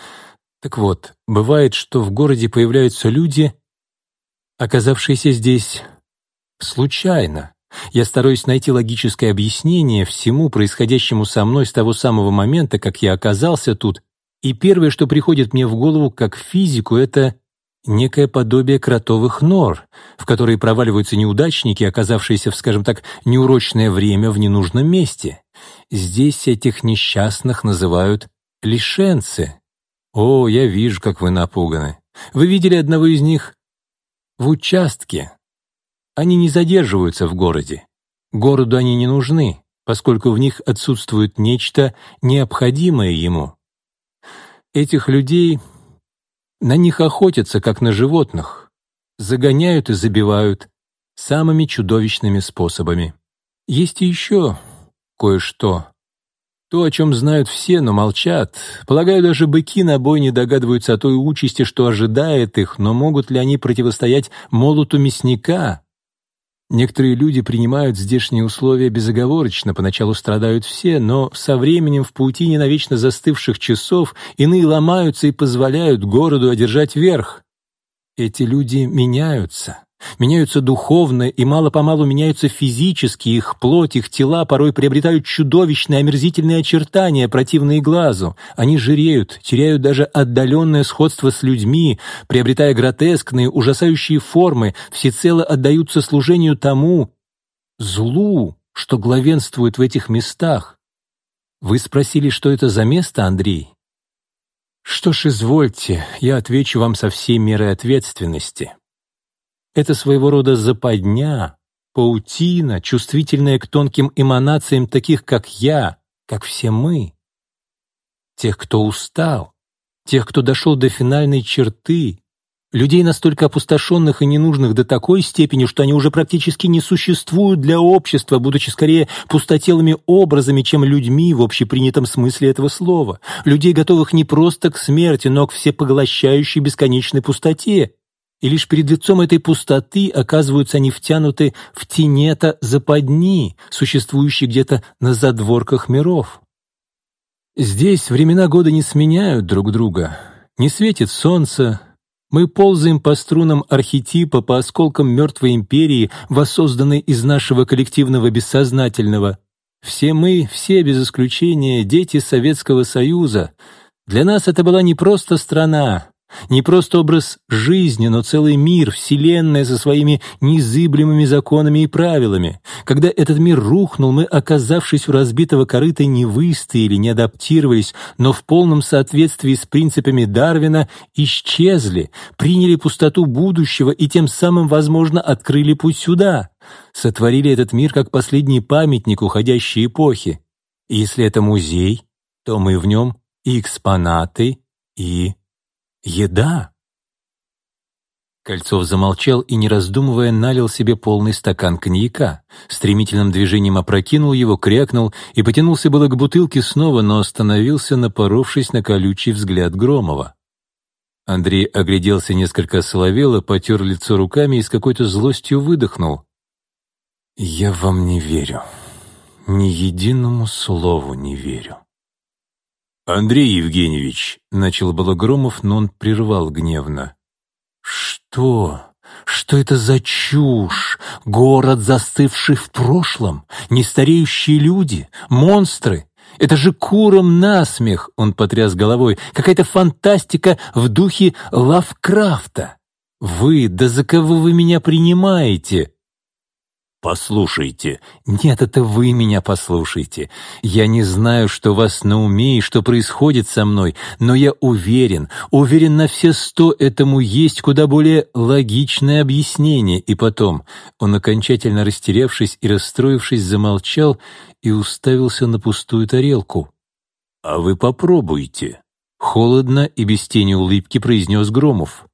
так вот, бывает, что в городе появляются люди, оказавшиеся здесь случайно. Я стараюсь найти логическое объяснение всему происходящему со мной с того самого момента, как я оказался тут, и первое, что приходит мне в голову как физику, это некое подобие кротовых нор, в которые проваливаются неудачники, оказавшиеся в, скажем так, неурочное время в ненужном месте. Здесь этих несчастных называют лишенцы. О, я вижу, как вы напуганы. Вы видели одного из них в участке. Они не задерживаются в городе. Городу они не нужны, поскольку в них отсутствует нечто необходимое ему. Этих людей на них охотятся, как на животных, загоняют и забивают самыми чудовищными способами. Есть и еще кое-что. То, о чем знают все, но молчат. Полагаю, даже быки на бой не догадываются о той участи, что ожидает их, но могут ли они противостоять молоту мясника, Некоторые люди принимают здешние условия безоговорочно, поначалу страдают все, но со временем в паутине навечно застывших часов иные ломаются и позволяют городу одержать верх. Эти люди меняются. Меняются духовно и мало-помалу меняются физически, их плоть, их тела порой приобретают чудовищные омерзительные очертания, противные глазу. Они жиреют, теряют даже отдаленное сходство с людьми, приобретая гротескные, ужасающие формы, всецело отдаются служению тому злу, что главенствует в этих местах. Вы спросили, что это за место, Андрей? Что ж, извольте, я отвечу вам со всей мерой ответственности. Это своего рода западня, паутина, чувствительная к тонким эманациям таких, как я, как все мы. Тех, кто устал, тех, кто дошел до финальной черты, людей настолько опустошенных и ненужных до такой степени, что они уже практически не существуют для общества, будучи скорее пустотелыми образами, чем людьми в общепринятом смысле этого слова. Людей, готовых не просто к смерти, но к всепоглощающей бесконечной пустоте, и лишь перед лицом этой пустоты оказываются они втянуты в тенета западни, существующей где-то на задворках миров. Здесь времена года не сменяют друг друга, не светит солнце, мы ползаем по струнам архетипа, по осколкам мертвой империи, воссозданной из нашего коллективного бессознательного. Все мы, все без исключения, дети Советского Союза. Для нас это была не просто страна, не просто образ жизни, но целый мир, вселенная со своими незыблемыми законами и правилами. Когда этот мир рухнул, мы, оказавшись у разбитого корыта, не выстояли, не адаптировались, но в полном соответствии с принципами Дарвина исчезли, приняли пустоту будущего и тем самым, возможно, открыли путь сюда. Сотворили этот мир как последний памятник уходящей эпохи. И если это музей, то мы в нем и экспонаты, и Еда!» Кольцов замолчал и, не раздумывая, налил себе полный стакан коньяка. Стремительным движением опрокинул его, крякнул и потянулся было к бутылке снова, но остановился, напоровшись на колючий взгляд Громова. Андрей огляделся несколько соловело, потер лицо руками и с какой-то злостью выдохнул. «Я вам не верю. Ни единому слову не верю». «Андрей Евгеньевич», — начал было Громов, но он прервал гневно. «Что? Что это за чушь? Город, застывший в прошлом? Нестареющие люди? Монстры? Это же куром насмех!» — он потряс головой. «Какая-то фантастика в духе Лавкрафта! Вы, да за кого вы меня принимаете?» «Послушайте». «Нет, это вы меня послушайте. Я не знаю, что вас на уме и что происходит со мной, но я уверен, уверен на все сто, этому есть куда более логичное объяснение». И потом он, окончательно растерявшись и расстроившись, замолчал и уставился на пустую тарелку. «А вы попробуйте», — холодно и без тени улыбки произнес Громов.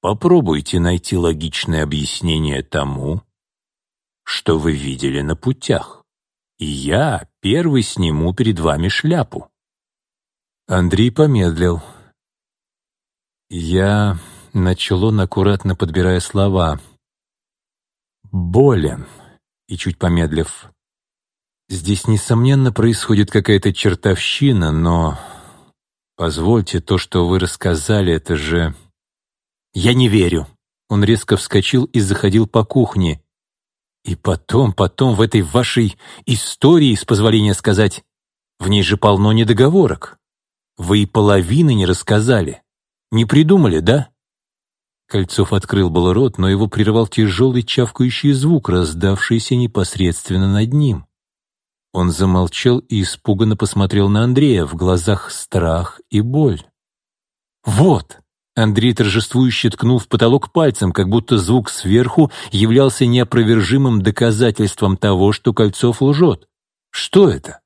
«Попробуйте найти логичное объяснение тому, что вы видели на путях, и я первый сниму перед вами шляпу». Андрей помедлил. Я начал он, аккуратно подбирая слова. «Болен. и чуть помедлив. «Здесь, несомненно, происходит какая-то чертовщина, но... Позвольте, то, что вы рассказали, это же...» «Я не верю!» Он резко вскочил и заходил по кухне. «И потом, потом в этой вашей истории, с позволения сказать, в ней же полно недоговорок. Вы и половины не рассказали. Не придумали, да?» Кольцов открыл был рот, но его прервал тяжелый чавкающий звук, раздавшийся непосредственно над ним. Он замолчал и испуганно посмотрел на Андрея, в глазах страх и боль. «Вот!» Андрей торжествующе ткнул в потолок пальцем, как будто звук сверху являлся неопровержимым доказательством того, что Кольцов лжет. «Что это?»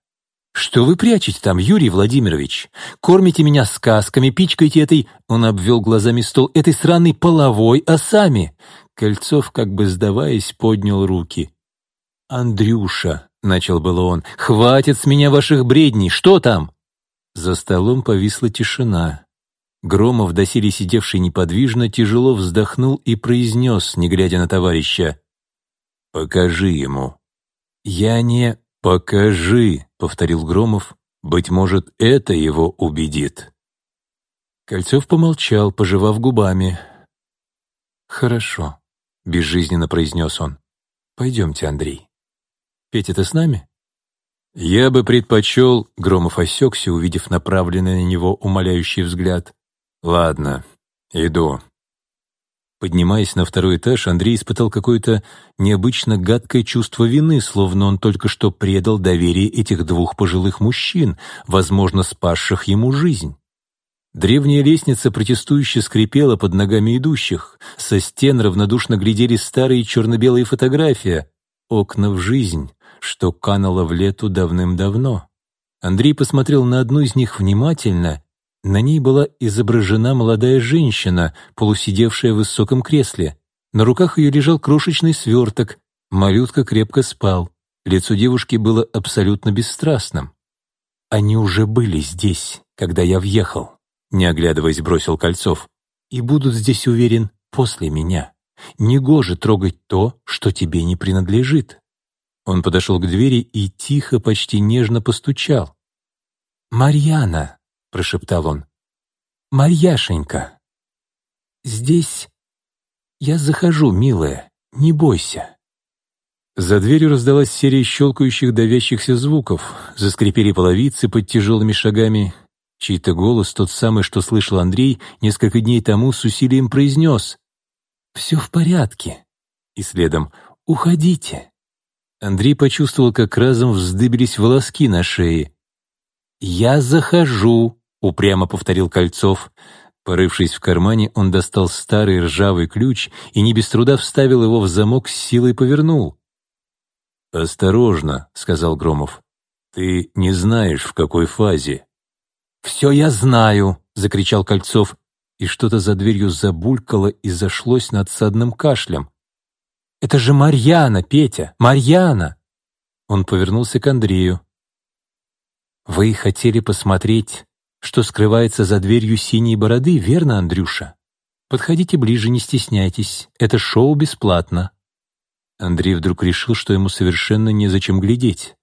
«Что вы прячете там, Юрий Владимирович? Кормите меня сказками, пичкаете этой...» Он обвел глазами стол. «Этой сраной половой, а сами...» Кольцов, как бы сдаваясь, поднял руки. «Андрюша», — начал было он, — «хватит с меня ваших бредней, что там?» За столом повисла тишина. Громов, доселе сидевший неподвижно, тяжело вздохнул и произнес, не глядя на товарища, «Покажи ему». «Я не...» «Покажи», — повторил Громов, — «быть может, это его убедит». Кольцов помолчал, пожевав губами. «Хорошо», — безжизненно произнес он. «Пойдемте, Андрей». «Петя, ты с нами?» «Я бы предпочел», — Громов осекся, увидев направленный на него умоляющий взгляд. «Ладно, иду». Поднимаясь на второй этаж, Андрей испытал какое-то необычно гадкое чувство вины, словно он только что предал доверие этих двух пожилых мужчин, возможно, спасших ему жизнь. Древняя лестница протестующе скрипела под ногами идущих, со стен равнодушно глядели старые черно-белые фотографии, окна в жизнь, что кануло в лету давным-давно. Андрей посмотрел на одну из них внимательно на ней была изображена молодая женщина, полусидевшая в высоком кресле. На руках ее лежал крошечный сверток. Малютка крепко спал. Лицо девушки было абсолютно бесстрастным. «Они уже были здесь, когда я въехал», — не оглядываясь, бросил Кольцов. «И будут здесь, уверен, после меня. Негоже трогать то, что тебе не принадлежит». Он подошел к двери и тихо, почти нежно постучал. «Марьяна!» Прошептал он. «Марьяшенька, здесь я захожу, милая, не бойся». За дверью раздалась серия щелкающих давящихся звуков, заскрипели половицы под тяжелыми шагами. Чей-то голос, тот самый, что слышал Андрей, несколько дней тому с усилием произнес «Все в порядке». И следом «Уходите». Андрей почувствовал, как разом вздыбились волоски на шее. «Я захожу», упрямо повторил Кольцов. Порывшись в кармане, он достал старый ржавый ключ и не без труда вставил его в замок с силой повернул. «Осторожно», — сказал Громов. «Ты не знаешь, в какой фазе». «Все я знаю», — закричал Кольцов, и что-то за дверью забулькало и зашлось надсадным кашлем. «Это же Марьяна, Петя, Марьяна!» Он повернулся к Андрею. «Вы хотели посмотреть что скрывается за дверью синей бороды, верно, Андрюша? Подходите ближе, не стесняйтесь. Это шоу бесплатно». Андрей вдруг решил, что ему совершенно незачем глядеть.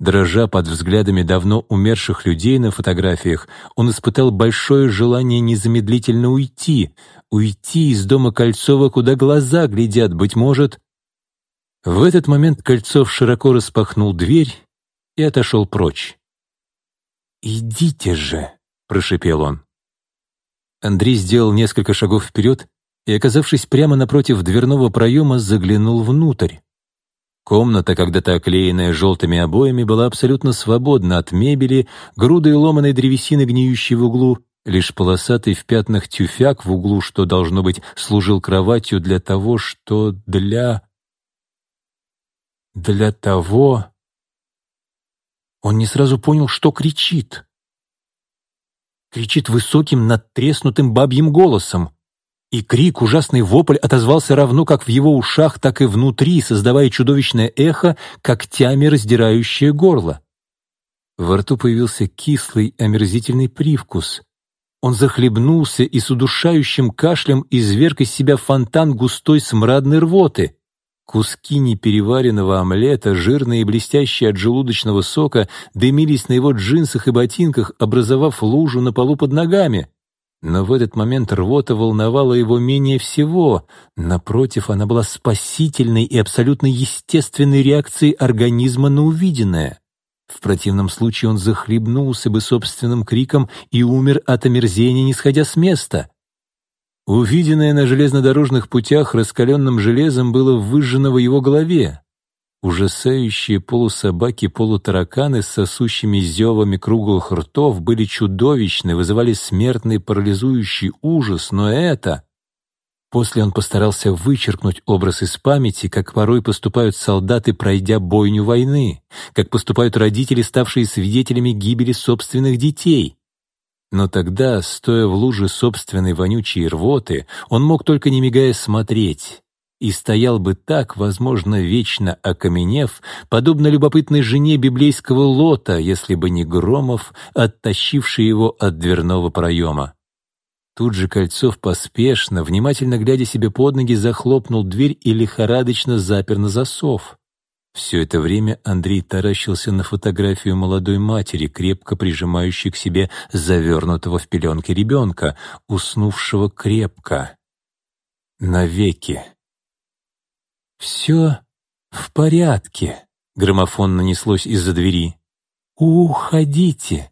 Дрожа под взглядами давно умерших людей на фотографиях, он испытал большое желание незамедлительно уйти, уйти из дома Кольцова, куда глаза глядят, быть может. В этот момент Кольцов широко распахнул дверь и отошел прочь. «Идите же!» — прошипел он. Андрей сделал несколько шагов вперед и, оказавшись прямо напротив дверного проема, заглянул внутрь. Комната, когда-то оклеенная желтыми обоями, была абсолютно свободна от мебели, груды ломаной древесины, гниющей в углу, лишь полосатый в пятнах тюфяк в углу, что, должно быть, служил кроватью для того, что для... Для того... Он не сразу понял, что кричит кричит высоким, надтреснутым бабьим голосом. И крик, ужасный вопль отозвался равно как в его ушах, так и внутри, создавая чудовищное эхо, когтями раздирающее горло. Во рту появился кислый, омерзительный привкус. Он захлебнулся и с удушающим кашлем изверг из себя фонтан густой смрадной рвоты. Куски непереваренного омлета, жирные и блестящие от желудочного сока, дымились на его джинсах и ботинках, образовав лужу на полу под ногами. Но в этот момент рвота волновала его менее всего. Напротив, она была спасительной и абсолютно естественной реакцией организма на увиденное. В противном случае он захлебнулся бы собственным криком и умер от омерзения, не сходя с места. Увиденное на железнодорожных путях раскаленным железом было выжжено в его голове. Ужасающие полусобаки-полутараканы с сосущими зевами круглых ртов были чудовищны, вызывали смертный парализующий ужас, но это... После он постарался вычеркнуть образ из памяти, как порой поступают солдаты, пройдя бойню войны, как поступают родители, ставшие свидетелями гибели собственных детей. Но тогда, стоя в луже собственной вонючей рвоты, он мог только не мигая смотреть, и стоял бы так, возможно, вечно окаменев, подобно любопытной жене библейского Лота, если бы не Громов, оттащивший его от дверного проема. Тут же Кольцов поспешно, внимательно глядя себе под ноги, захлопнул дверь и лихорадочно запер на засов. Все это время Андрей таращился на фотографию молодой матери, крепко прижимающей к себе завернутого в пеленки ребенка, уснувшего крепко. Навеки. «Все в порядке», — граммофон нанеслось из-за двери. «Уходите.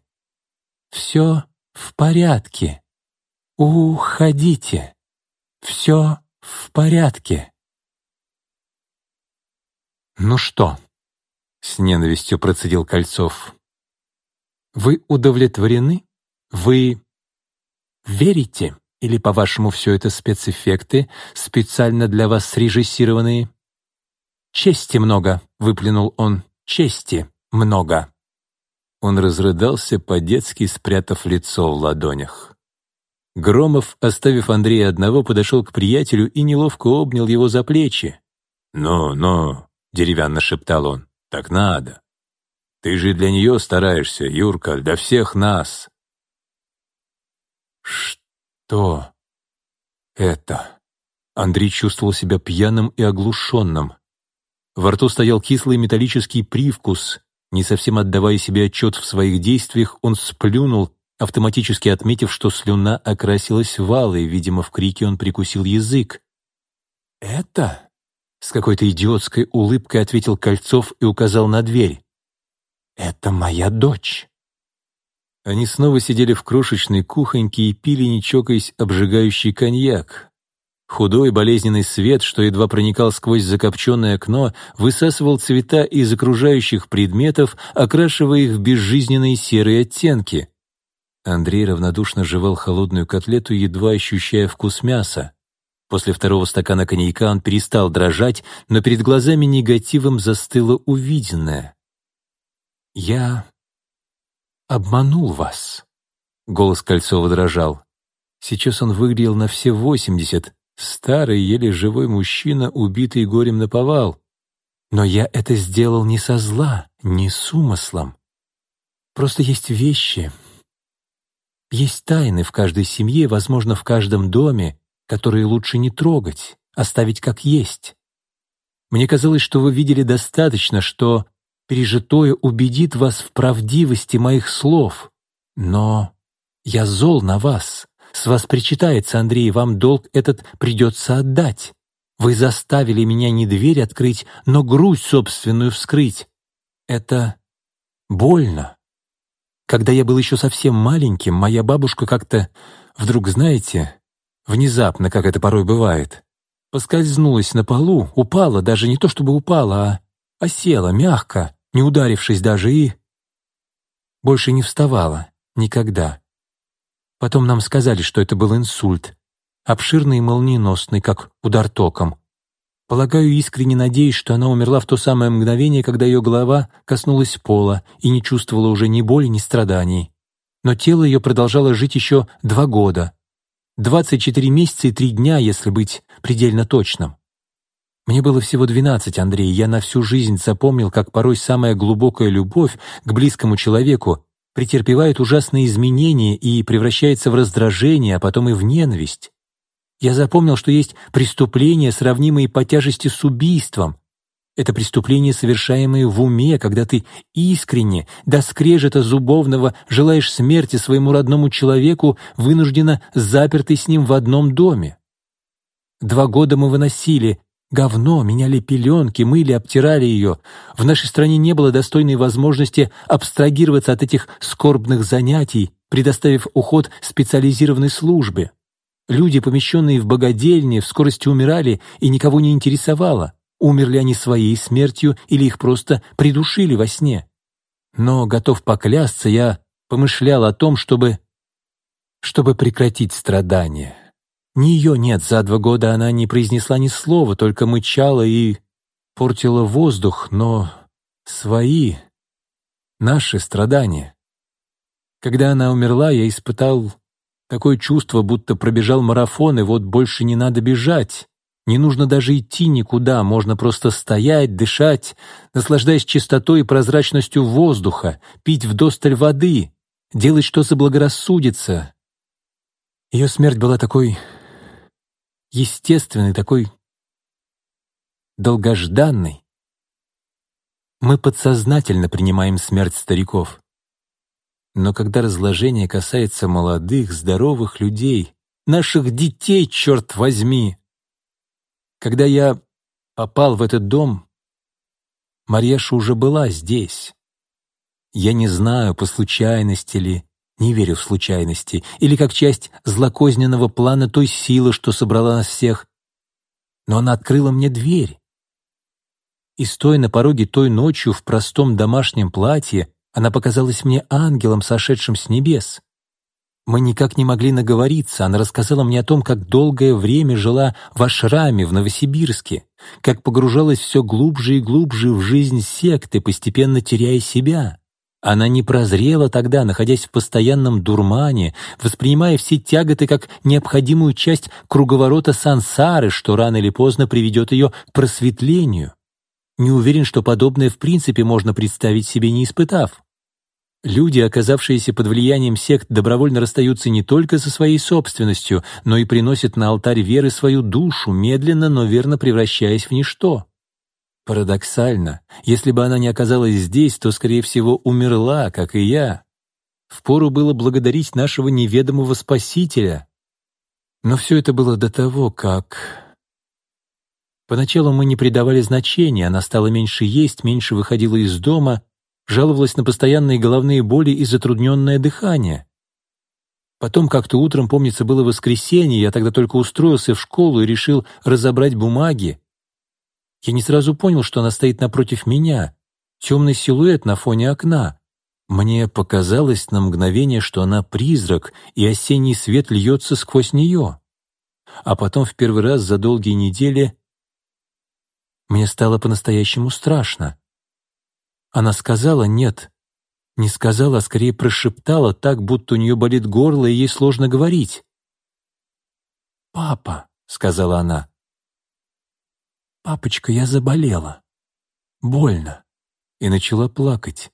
Все в порядке. Уходите. Все в порядке». «Ну что?» — с ненавистью процедил Кольцов. «Вы удовлетворены? Вы верите? Или, по-вашему, все это спецэффекты, специально для вас срежиссированные?» «Чести много», — выплюнул он, — «чести много». Он разрыдался, по-детски спрятав лицо в ладонях. Громов, оставив Андрея одного, подошел к приятелю и неловко обнял его за плечи. «Ну, ну, — деревянно шептал он. «Так надо. Ты же для нее стараешься, Юрка, для всех нас». «Что это?» Андрей чувствовал себя пьяным и оглушенным. Во рту стоял кислый металлический привкус. Не совсем отдавая себе отчет в своих действиях, он сплюнул, автоматически отметив, что слюна окрасилась валой, видимо, в крике он прикусил язык. «Это?» С какой-то идиотской улыбкой ответил Кольцов и указал на дверь. «Это моя дочь». Они снова сидели в крошечной кухоньке и пили, не чокаясь, обжигающий коньяк. Худой болезненный свет, что едва проникал сквозь закопченное окно, высасывал цвета из окружающих предметов, окрашивая их в безжизненные серые оттенки. Андрей равнодушно жевал холодную котлету, едва ощущая вкус мяса. После второго стакана коньяка он перестал дрожать, но перед глазами негативом застыло увиденное. «Я обманул вас», — голос Кольцова дрожал. Сейчас он выглядел на все восемьдесят, старый, еле живой мужчина, убитый горем на повал. Но я это сделал не со зла, не с умыслом. Просто есть вещи, есть тайны в каждой семье, возможно, в каждом доме, которые лучше не трогать, оставить как есть. Мне казалось, что вы видели достаточно, что пережитое убедит вас в правдивости моих слов. Но я зол на вас. С вас причитается, Андрей, вам долг этот придется отдать. Вы заставили меня не дверь открыть, но грудь собственную вскрыть. Это больно. Когда я был еще совсем маленьким, моя бабушка как-то вдруг, знаете, Внезапно, как это порой бывает. Поскользнулась на полу, упала, даже не то чтобы упала, а осела мягко, не ударившись даже и... Больше не вставала. Никогда. Потом нам сказали, что это был инсульт. Обширный и молниеносный, как удар током. Полагаю, искренне надеюсь, что она умерла в то самое мгновение, когда ее голова коснулась пола и не чувствовала уже ни боли, ни страданий. Но тело ее продолжало жить еще два года, 24 месяца и 3 дня, если быть предельно точным. Мне было всего 12, Андрей, я на всю жизнь запомнил, как порой самая глубокая любовь к близкому человеку претерпевает ужасные изменения и превращается в раздражение, а потом и в ненависть. Я запомнил, что есть преступления, сравнимые по тяжести с убийством. Это преступления, совершаемые в уме, когда ты искренне, до скрежета зубовного, желаешь смерти своему родному человеку, вынужденно запертый с ним в одном доме. Два года мы выносили говно, меняли пеленки, мыли, обтирали ее. В нашей стране не было достойной возможности абстрагироваться от этих скорбных занятий, предоставив уход специализированной службе. Люди, помещенные в богадельне, в скорости умирали, и никого не интересовало, умерли они своей смертью или их просто придушили во сне. Но, готов поклясться, я помышлял о том, чтобы... чтобы прекратить страдания. Ни ее нет, за два года она не произнесла ни слова, только мычала и портила воздух, но свои, наши страдания. Когда она умерла, я испытал Такое чувство, будто пробежал марафон, и вот больше не надо бежать. Не нужно даже идти никуда, можно просто стоять, дышать, наслаждаясь чистотой и прозрачностью воздуха, пить вдосталь воды, делать, что заблагорассудится. Ее смерть была такой естественной, такой долгожданной. Мы подсознательно принимаем смерть стариков. Но когда разложение касается молодых, здоровых людей, наших детей, черт возьми! Когда я попал в этот дом, Марьяша уже была здесь. Я не знаю, по случайности ли, не верю в случайности, или как часть злокозненного плана той силы, что собрала нас всех. Но она открыла мне дверь. И стоя на пороге той ночью в простом домашнем платье, она показалась мне ангелом, сошедшим с небес. Мы никак не могли наговориться, она рассказала мне о том, как долгое время жила в Ашраме в Новосибирске, как погружалась все глубже и глубже в жизнь секты, постепенно теряя себя. Она не прозрела тогда, находясь в постоянном дурмане, воспринимая все тяготы как необходимую часть круговорота сансары, что рано или поздно приведет ее к просветлению. Не уверен, что подобное в принципе можно представить себе, не испытав. Люди, оказавшиеся под влиянием сект, добровольно расстаются не только со своей собственностью, но и приносят на алтарь веры свою душу, медленно, но верно превращаясь в ничто. Парадоксально, если бы она не оказалась здесь, то, скорее всего, умерла, как и я. Впору было благодарить нашего неведомого Спасителя. Но все это было до того, как... Поначалу мы не придавали значения, она стала меньше есть, меньше выходила из дома, жаловалась на постоянные головные боли и затрудненное дыхание. Потом как-то утром, помнится, было воскресенье, я тогда только устроился в школу и решил разобрать бумаги. Я не сразу понял, что она стоит напротив меня, темный силуэт на фоне окна. Мне показалось на мгновение, что она призрак, и осенний свет льется сквозь нее. А потом в первый раз за долгие недели мне стало по-настоящему страшно. Она сказала «нет». Не сказала, а скорее прошептала так, будто у нее болит горло и ей сложно говорить. «Папа», — сказала она. «Папочка, я заболела. Больно». И начала плакать.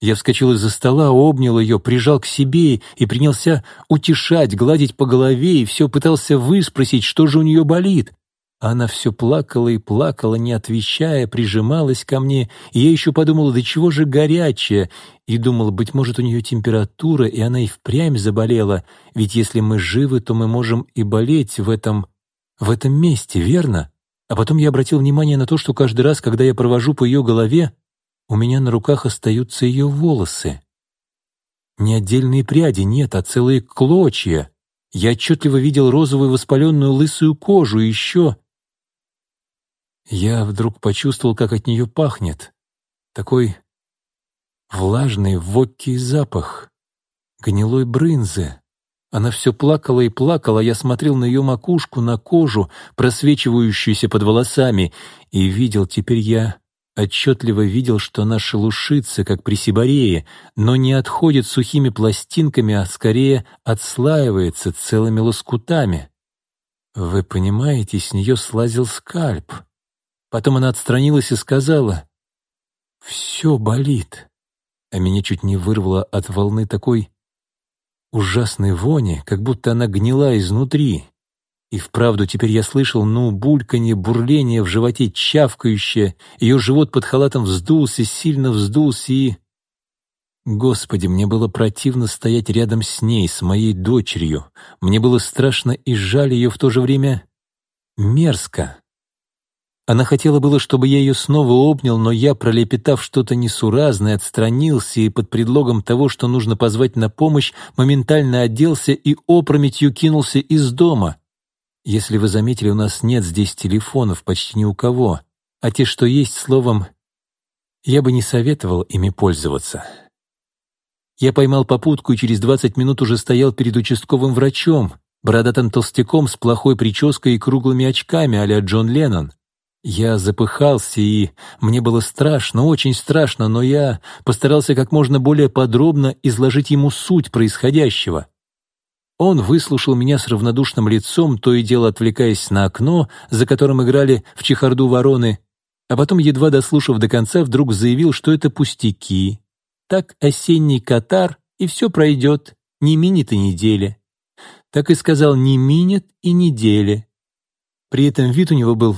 Я вскочил из-за стола, обнял ее, прижал к себе и принялся утешать, гладить по голове и все пытался выспросить, что же у нее болит. Она все плакала и плакала, не отвечая, прижималась ко мне, и я еще подумала, да чего же горячая, и думала, быть может, у нее температура, и она и впрямь заболела, ведь если мы живы, то мы можем и болеть в этом... в этом месте, верно? А потом я обратил внимание на то, что каждый раз, когда я провожу по ее голове, у меня на руках остаются ее волосы. Не отдельные пряди, нет, а целые клочья. Я отчетливо видел розовую воспаленную лысую кожу и еще я вдруг почувствовал, как от нее пахнет. Такой влажный, воккий запах, гнилой брынзы. Она все плакала и плакала, я смотрел на ее макушку, на кожу, просвечивающуюся под волосами, и видел, теперь я отчетливо видел, что она шелушится, как при сибарее, но не отходит сухими пластинками, а скорее отслаивается целыми лоскутами. Вы понимаете, с нее слазил скальп. Потом она отстранилась и сказала, «Все болит». А меня чуть не вырвало от волны такой ужасной вони, как будто она гнила изнутри. И вправду теперь я слышал, ну, бульканье, бурление в животе, чавкающее, ее живот под халатом вздулся, сильно вздулся и... Господи, мне было противно стоять рядом с ней, с моей дочерью. Мне было страшно и жаль ее в то же время мерзко. Она хотела было, чтобы я ее снова обнял, но я, пролепетав что-то несуразное, отстранился и под предлогом того, что нужно позвать на помощь, моментально оделся и опрометью кинулся из дома. Если вы заметили, у нас нет здесь телефонов почти ни у кого, а те, что есть, словом, я бы не советовал ими пользоваться. Я поймал попутку и через 20 минут уже стоял перед участковым врачом, бородатым толстяком с плохой прической и круглыми очками а Джон Леннон. Я запыхался, и мне было страшно, очень страшно, но я постарался как можно более подробно изложить ему суть происходящего. Он выслушал меня с равнодушным лицом, то и дело отвлекаясь на окно, за которым играли в чехарду вороны, а потом, едва дослушав до конца, вдруг заявил, что это пустяки. Так осенний катар, и все пройдет, не минит и недели. Так и сказал, не минет и недели. При этом вид у него был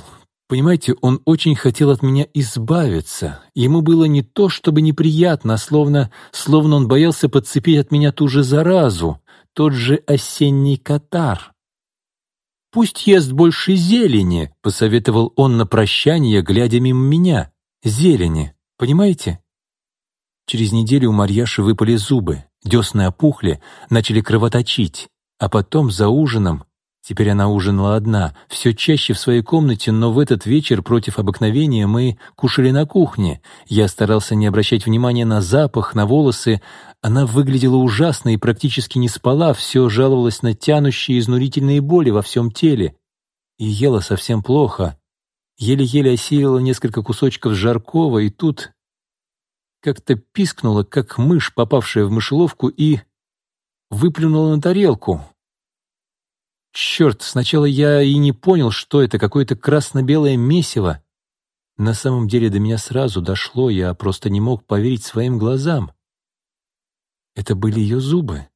Понимаете, он очень хотел от меня избавиться. Ему было не то, чтобы неприятно, а словно, словно он боялся подцепить от меня ту же заразу, тот же осенний катар. «Пусть ест больше зелени», — посоветовал он на прощание, глядя мимо меня. «Зелени, понимаете?» Через неделю у Марьяши выпали зубы, десны опухли, начали кровоточить, а потом за ужином Теперь она ужинала одна, все чаще в своей комнате, но в этот вечер против обыкновения мы кушали на кухне. Я старался не обращать внимания на запах, на волосы. Она выглядела ужасно и практически не спала, все жаловалась на тянущие изнурительные боли во всем теле. И ела совсем плохо. Еле-еле осилила несколько кусочков жаркого, и тут как-то пискнула, как мышь, попавшая в мышеловку, и выплюнула на тарелку. Черт, сначала я и не понял, что это, какое-то красно-белое месиво. На самом деле до меня сразу дошло, я просто не мог поверить своим глазам. Это были ее зубы.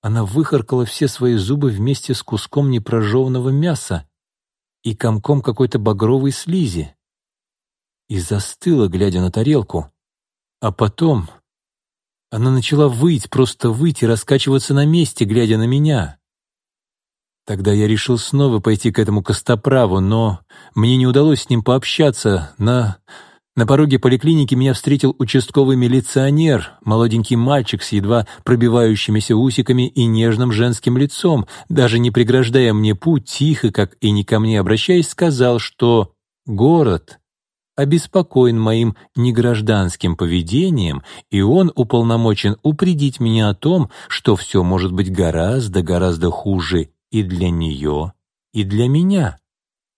Она выхаркала все свои зубы вместе с куском непрожеванного мяса и комком какой-то багровой слизи. И застыла, глядя на тарелку. А потом она начала выть, просто выть и раскачиваться на месте, глядя на меня. Тогда я решил снова пойти к этому Костоправу, но мне не удалось с ним пообщаться. На, на пороге поликлиники меня встретил участковый милиционер, молоденький мальчик с едва пробивающимися усиками и нежным женским лицом, даже не преграждая мне путь, тихо, как и не ко мне обращаясь, сказал, что город обеспокоен моим негражданским поведением, и он уполномочен упредить меня о том, что все может быть гораздо-гораздо хуже и для нее, и для меня,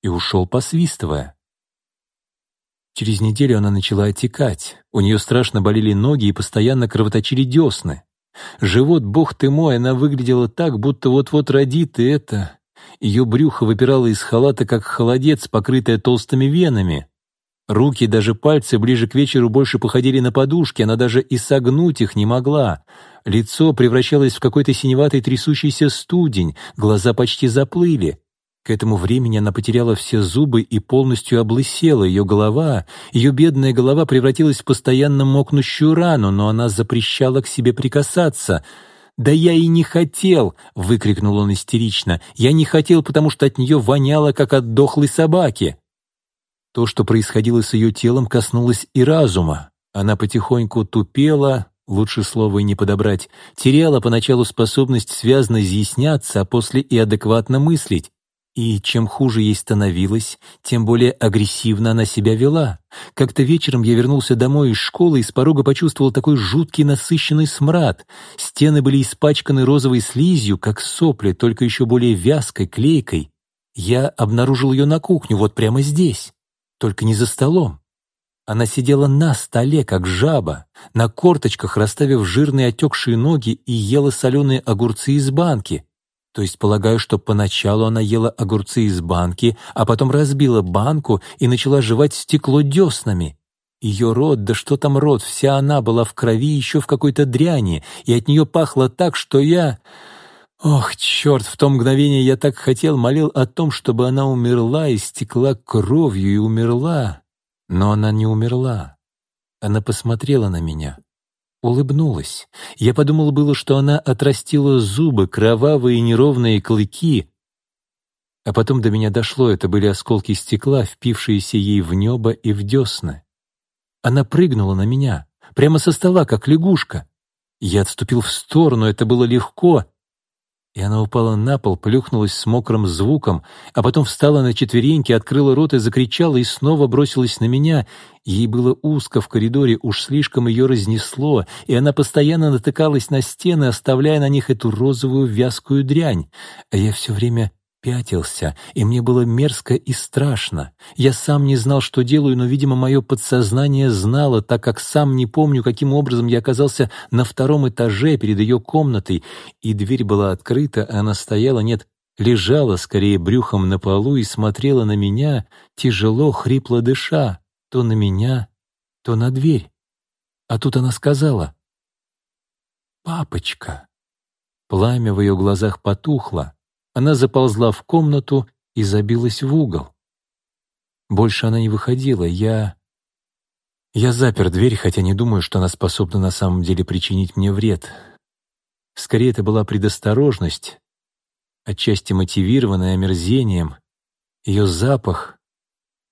и ушел посвистывая. Через неделю она начала отекать, у нее страшно болели ноги и постоянно кровоточили десны. Живот, бог ты мой, она выглядела так, будто вот-вот родит, и это... Ее брюхо выпирало из халата, как холодец, покрытое толстыми венами. Руки, даже пальцы ближе к вечеру больше походили на подушки, она даже и согнуть их не могла. Лицо превращалось в какой-то синеватый трясущийся студень, глаза почти заплыли. К этому времени она потеряла все зубы и полностью облысела. Ее голова, ее бедная голова превратилась в постоянно мокнущую рану, но она запрещала к себе прикасаться. «Да я и не хотел!» — выкрикнул он истерично. «Я не хотел, потому что от нее воняло, как от дохлой собаки!» То, что происходило с ее телом, коснулось и разума. Она потихоньку тупела, лучше слова и не подобрать, теряла поначалу способность связно изъясняться, а после и адекватно мыслить. И чем хуже ей становилось, тем более агрессивно она себя вела. Как-то вечером я вернулся домой из школы и с порога почувствовал такой жуткий насыщенный смрад. Стены были испачканы розовой слизью, как сопли, только еще более вязкой, клейкой. Я обнаружил ее на кухню, вот прямо здесь только не за столом. Она сидела на столе, как жаба, на корточках, расставив жирные отекшие ноги и ела соленые огурцы из банки. То есть полагаю, что поначалу она ела огурцы из банки, а потом разбила банку и начала жевать стекло деснами. Ее рот, да что там рот, вся она была в крови еще в какой-то дряни, и от нее пахло так, что я... Ох, черт, в то мгновение я так хотел, молил о том, чтобы она умерла и стекла кровью и умерла. Но она не умерла. Она посмотрела на меня, улыбнулась. Я подумал было, что она отрастила зубы, кровавые неровные клыки. А потом до меня дошло, это были осколки стекла, впившиеся ей в небо и в десны. Она прыгнула на меня, прямо со стола, как лягушка. Я отступил в сторону, это было легко, и она упала на пол, плюхнулась с мокрым звуком, а потом встала на четвереньки, открыла рот и закричала, и снова бросилась на меня. Ей было узко в коридоре, уж слишком ее разнесло, и она постоянно натыкалась на стены, оставляя на них эту розовую вязкую дрянь. А я все время пятился, и мне было мерзко и страшно. Я сам не знал, что делаю, но, видимо, мое подсознание знало, так как сам не помню, каким образом я оказался на втором этаже перед ее комнатой, и дверь была открыта, а она стояла, нет, лежала скорее брюхом на полу и смотрела на меня, тяжело, хрипло дыша, то на меня, то на дверь. А тут она сказала «Папочка». Пламя в ее глазах потухло, она заползла в комнату и забилась в угол. Больше она не выходила. Я... Я запер дверь, хотя не думаю, что она способна на самом деле причинить мне вред. Скорее, это была предосторожность, отчасти мотивированная омерзением. Ее запах.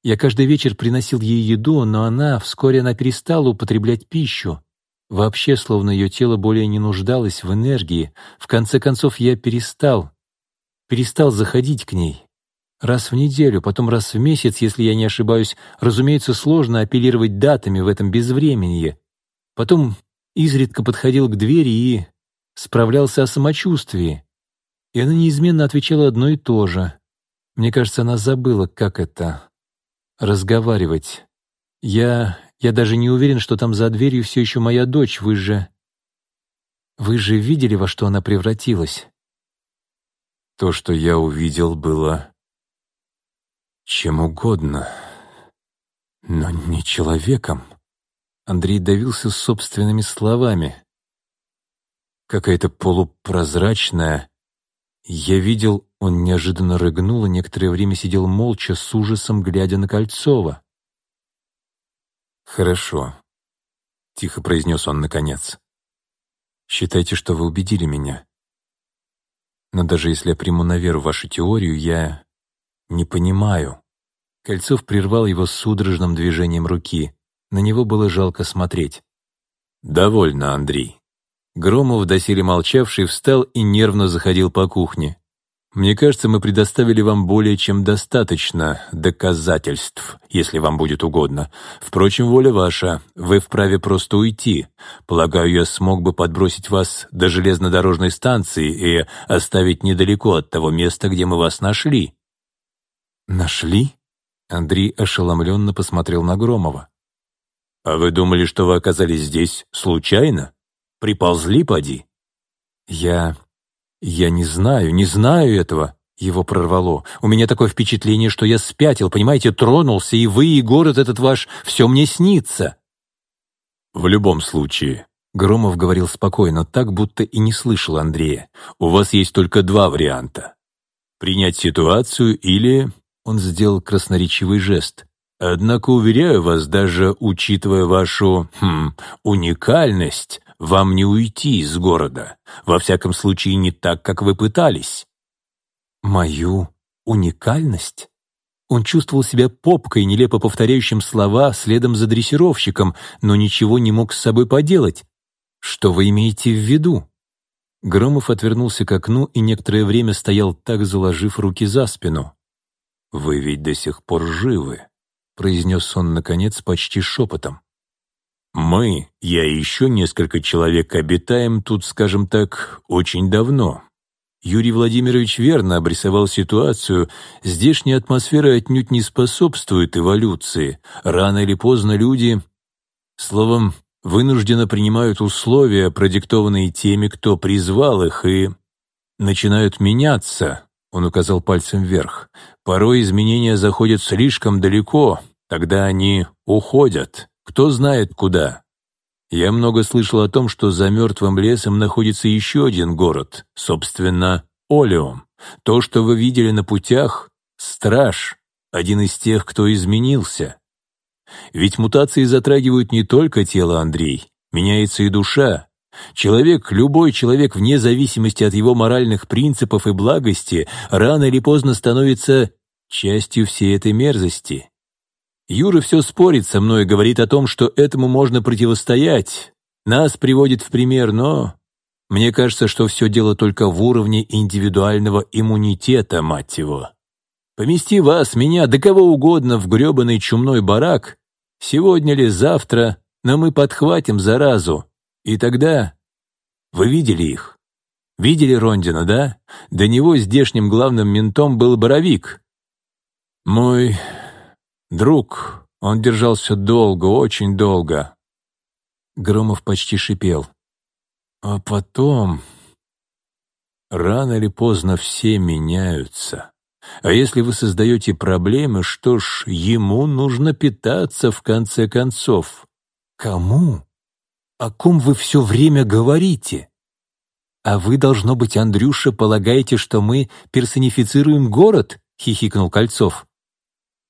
Я каждый вечер приносил ей еду, но она, вскоре она перестала употреблять пищу. Вообще, словно ее тело более не нуждалось в энергии. В конце концов, я перестал перестал заходить к ней. Раз в неделю, потом раз в месяц, если я не ошибаюсь, разумеется, сложно апеллировать датами в этом безвременье. Потом изредка подходил к двери и справлялся о самочувствии. И она неизменно отвечала одно и то же. Мне кажется, она забыла, как это — разговаривать. Я... я даже не уверен, что там за дверью все еще моя дочь, вы же... Вы же видели, во что она превратилась? То, что я увидел, было чем угодно, но не человеком. Андрей давился собственными словами. Какая-то полупрозрачная. Я видел, он неожиданно рыгнул и некоторое время сидел молча, с ужасом глядя на Кольцова. «Хорошо», — тихо произнес он наконец. «Считайте, что вы убедили меня. Но даже если я приму на веру вашу теорию, я не понимаю». Кольцов прервал его судорожным движением руки. На него было жалко смотреть. «Довольно, Андрей». Громов, доселе молчавший, встал и нервно заходил по кухне. Мне кажется, мы предоставили вам более чем достаточно доказательств, если вам будет угодно. Впрочем, воля ваша, вы вправе просто уйти. Полагаю, я смог бы подбросить вас до железнодорожной станции и оставить недалеко от того места, где мы вас нашли». «Нашли?» Андрей ошеломленно посмотрел на Громова. «А вы думали, что вы оказались здесь случайно? Приползли, поди?» «Я «Я не знаю, не знаю этого!» Его прорвало. «У меня такое впечатление, что я спятил, понимаете, тронулся, и вы, и город этот ваш, все мне снится!» «В любом случае», — Громов говорил спокойно, так, будто и не слышал Андрея, «у вас есть только два варианта. Принять ситуацию или...» Он сделал красноречивый жест. «Однако, уверяю вас, даже учитывая вашу... Хм, уникальность, вам не уйти из города. Во всяком случае, не так, как вы пытались». «Мою уникальность?» Он чувствовал себя попкой, нелепо повторяющим слова следом за дрессировщиком, но ничего не мог с собой поделать. «Что вы имеете в виду?» Громов отвернулся к окну и некоторое время стоял так, заложив руки за спину. «Вы ведь до сих пор живы», — произнес он, наконец, почти шепотом. Мы, я и еще несколько человек, обитаем тут, скажем так, очень давно. Юрий Владимирович верно обрисовал ситуацию. Здешняя атмосфера отнюдь не способствует эволюции. Рано или поздно люди, словом, вынужденно принимают условия, продиктованные теми, кто призвал их, и начинают меняться, он указал пальцем вверх. Порой изменения заходят слишком далеко, тогда они уходят. Кто знает куда? Я много слышал о том, что за мертвым лесом находится еще один город, собственно, Олеум. То, что вы видели на путях — страж, один из тех, кто изменился. Ведь мутации затрагивают не только тело, Андрей, меняется и душа. Человек, любой человек, вне зависимости от его моральных принципов и благости, рано или поздно становится частью всей этой мерзости. Юра все спорит со мной, говорит о том, что этому можно противостоять. Нас приводит в пример, но... Мне кажется, что все дело только в уровне индивидуального иммунитета, мать его. Помести вас, меня, да кого угодно в гребаный чумной барак, сегодня ли, завтра, но мы подхватим заразу. И тогда... Вы видели их? Видели Рондина, да? До него здешним главным ментом был Боровик. Мой друг, он держался долго, очень долго. Громов почти шипел. А потом... Рано или поздно все меняются. А если вы создаете проблемы, что ж, ему нужно питаться в конце концов. Кому? О ком вы все время говорите? А вы, должно быть, Андрюша, полагаете, что мы персонифицируем город? Хихикнул Кольцов.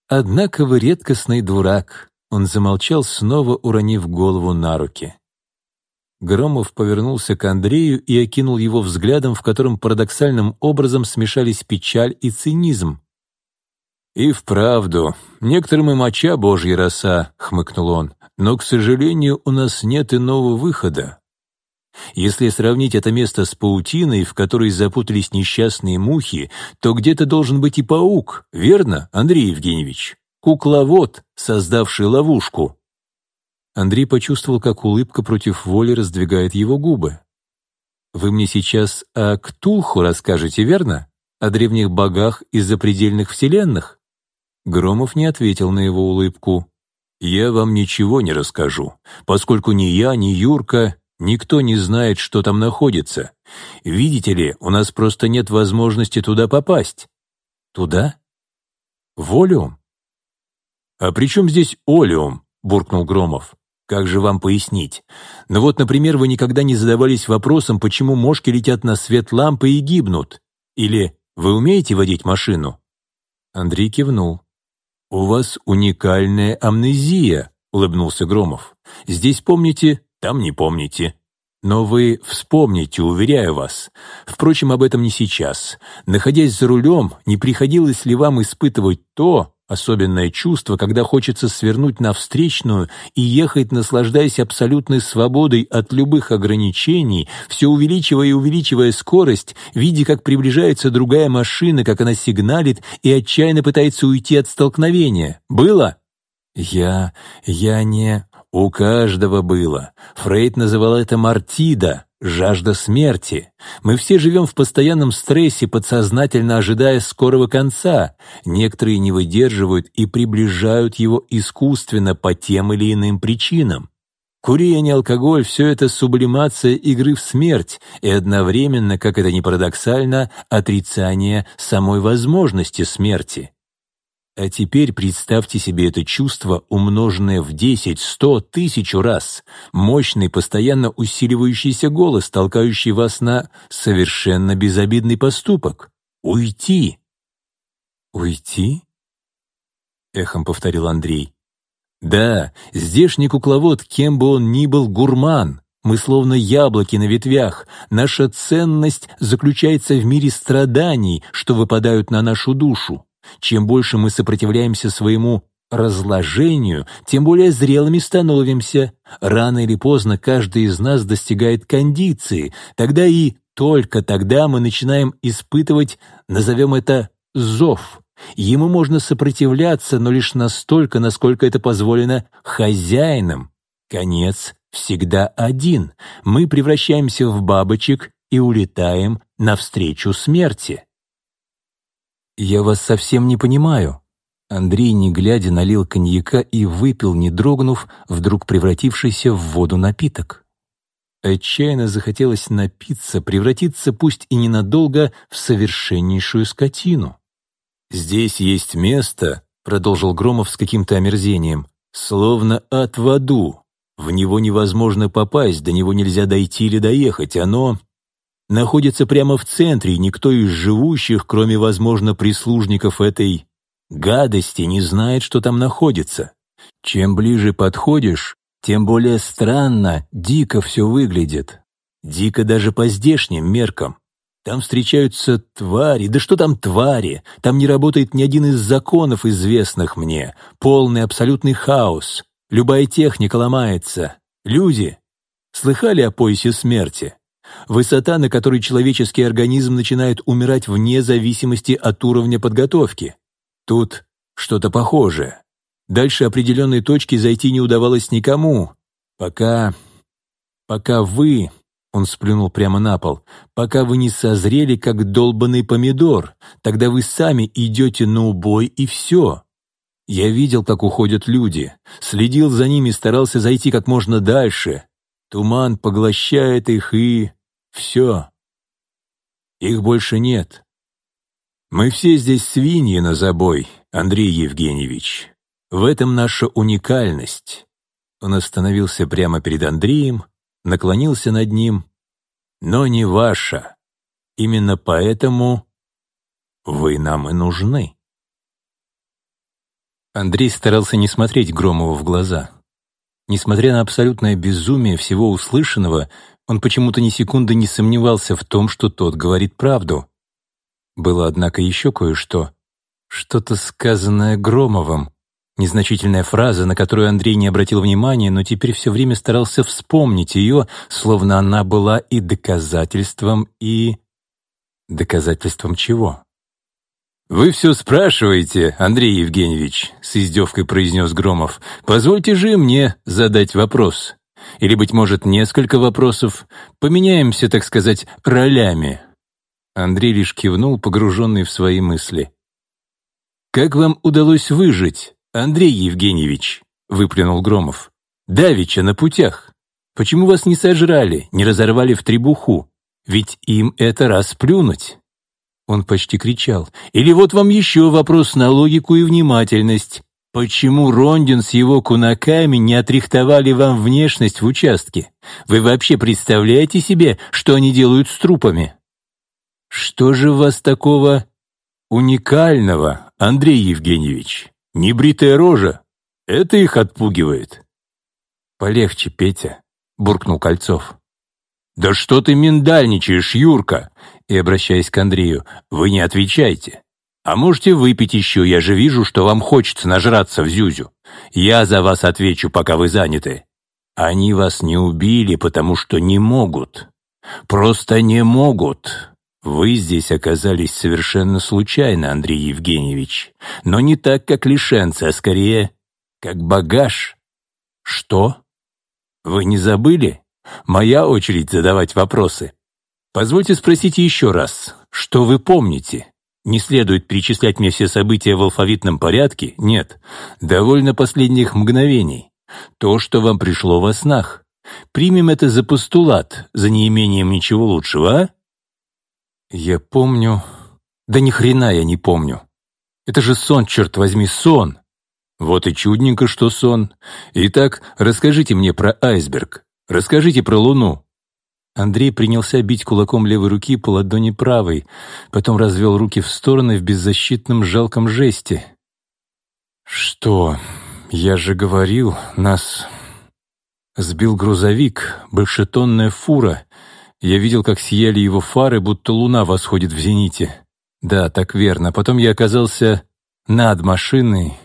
Однако вы редкостный дурак. Он замолчал, снова уронив голову на руки. Громов повернулся к Андрею и окинул его взглядом, в котором парадоксальным образом смешались печаль и цинизм. «И вправду, некоторым и моча божья роса», — хмыкнул он, «но, к сожалению, у нас нет иного выхода. Если сравнить это место с паутиной, в которой запутались несчастные мухи, то где-то должен быть и паук, верно, Андрей Евгеньевич? Кукловод, создавший ловушку». Андрей почувствовал, как улыбка против воли раздвигает его губы. «Вы мне сейчас о Ктулху расскажете, верно? О древних богах из запредельных вселенных?» Громов не ответил на его улыбку. «Я вам ничего не расскажу, поскольку ни я, ни Юрка, никто не знает, что там находится. Видите ли, у нас просто нет возможности туда попасть». «Туда? Волиум?» «А при чем здесь Олиум?» — буркнул Громов. Как же вам пояснить? Ну вот, например, вы никогда не задавались вопросом, почему мошки летят на свет лампы и гибнут? Или вы умеете водить машину? Андрей кивнул. «У вас уникальная амнезия», — улыбнулся Громов. «Здесь помните, там не помните. Но вы вспомните, уверяю вас. Впрочем, об этом не сейчас. Находясь за рулем, не приходилось ли вам испытывать то, Особенное чувство, когда хочется свернуть на встречную и ехать, наслаждаясь абсолютной свободой от любых ограничений, все увеличивая и увеличивая скорость, видя, как приближается другая машина, как она сигналит и отчаянно пытается уйти от столкновения. Было? Я... я не... У каждого было. Фрейд называл это «мартида», жажда смерти. Мы все живем в постоянном стрессе, подсознательно ожидая скорого конца. Некоторые не выдерживают и приближают его искусственно по тем или иным причинам. Курение, алкоголь — все это сублимация игры в смерть и одновременно, как это ни парадоксально, отрицание самой возможности смерти. А теперь представьте себе это чувство, умноженное в 10, 100, тысячу раз. Мощный, постоянно усиливающийся голос, толкающий вас на совершенно безобидный поступок. Уйти. «Уйти?» — эхом повторил Андрей. «Да, здешний кукловод, кем бы он ни был, гурман. Мы словно яблоки на ветвях. Наша ценность заключается в мире страданий, что выпадают на нашу душу. Чем больше мы сопротивляемся своему разложению, тем более зрелыми становимся. Рано или поздно каждый из нас достигает кондиции. Тогда и только тогда мы начинаем испытывать, назовем это, зов. Ему можно сопротивляться, но лишь настолько, насколько это позволено хозяинам. Конец всегда один. Мы превращаемся в бабочек и улетаем навстречу смерти. «Я вас совсем не понимаю». Андрей, не глядя, налил коньяка и выпил, не дрогнув, вдруг превратившийся в воду напиток. Отчаянно захотелось напиться, превратиться, пусть и ненадолго, в совершеннейшую скотину. «Здесь есть место», — продолжил Громов с каким-то омерзением, «словно от в аду. В него невозможно попасть, до него нельзя дойти или доехать. Оно находится прямо в центре, и никто из живущих, кроме, возможно, прислужников этой гадости, не знает, что там находится. Чем ближе подходишь, тем более странно, дико все выглядит. Дико даже по здешним меркам. Там встречаются твари, да что там твари? Там не работает ни один из законов, известных мне. Полный абсолютный хаос. Любая техника ломается. Люди. Слыхали о поясе смерти? Высота, на которой человеческий организм начинает умирать вне зависимости от уровня подготовки. Тут что-то похожее. Дальше определенной точки зайти не удавалось никому, пока... пока вы... Он сплюнул прямо на пол. «Пока вы не созрели, как долбанный помидор, тогда вы сами идете на убой, и все. Я видел, как уходят люди, следил за ними, старался зайти как можно дальше. Туман поглощает их, и... все. Их больше нет. Мы все здесь свиньи на забой, Андрей Евгеньевич. В этом наша уникальность. Он остановился прямо перед Андреем, наклонился над ним. Но не ваша. Именно поэтому вы нам и нужны. Андрей старался не смотреть Громову в глаза. Несмотря на абсолютное безумие всего услышанного, он почему-то ни секунды не сомневался в том, что тот говорит правду. Было, однако, еще кое-что. Что-то сказанное Громовым, Незначительная фраза, на которую Андрей не обратил внимания, но теперь все время старался вспомнить ее, словно она была и доказательством, и... Доказательством чего? «Вы все спрашиваете, Андрей Евгеньевич», — с издевкой произнес Громов. «Позвольте же мне задать вопрос. Или, быть может, несколько вопросов. Поменяемся, так сказать, ролями». Андрей лишь кивнул, погруженный в свои мысли. «Как вам удалось выжить?» «Андрей Евгеньевич», — выплюнул Громов, — «давеча на путях. Почему вас не сожрали, не разорвали в требуху? Ведь им это расплюнуть». Он почти кричал. «Или вот вам еще вопрос на логику и внимательность. Почему Рондин с его кунаками не отрихтовали вам внешность в участке? Вы вообще представляете себе, что они делают с трупами? Что же у вас такого уникального, Андрей Евгеньевич? Небритая рожа. Это их отпугивает. Полегче, Петя, буркнул Кольцов. «Да что ты миндальничаешь, Юрка?» И, обращаясь к Андрею, «Вы не отвечайте. А можете выпить еще, я же вижу, что вам хочется нажраться в Зюзю. Я за вас отвечу, пока вы заняты. Они вас не убили, потому что не могут. Просто не могут. Вы здесь оказались совершенно случайно, Андрей Евгеньевич, но не так, как лишенцы, а скорее, как багаж. Что? Вы не забыли? Моя очередь задавать вопросы. Позвольте спросить еще раз, что вы помните? Не следует перечислять мне все события в алфавитном порядке, нет, довольно последних мгновений. То, что вам пришло во снах. Примем это за постулат, за неимением ничего лучшего, а? Я помню... Да ни хрена я не помню. Это же сон, черт возьми, сон. Вот и чудненько, что сон. Итак, расскажите мне про айсберг. Расскажите про Луну. Андрей принялся бить кулаком левой руки по ладони правой, потом развел руки в стороны в беззащитном жалком жесте. «Что? Я же говорил, нас сбил грузовик, большетонная фура. Я видел, как сияли его фары, будто луна восходит в зените. Да, так верно. Потом я оказался над машиной,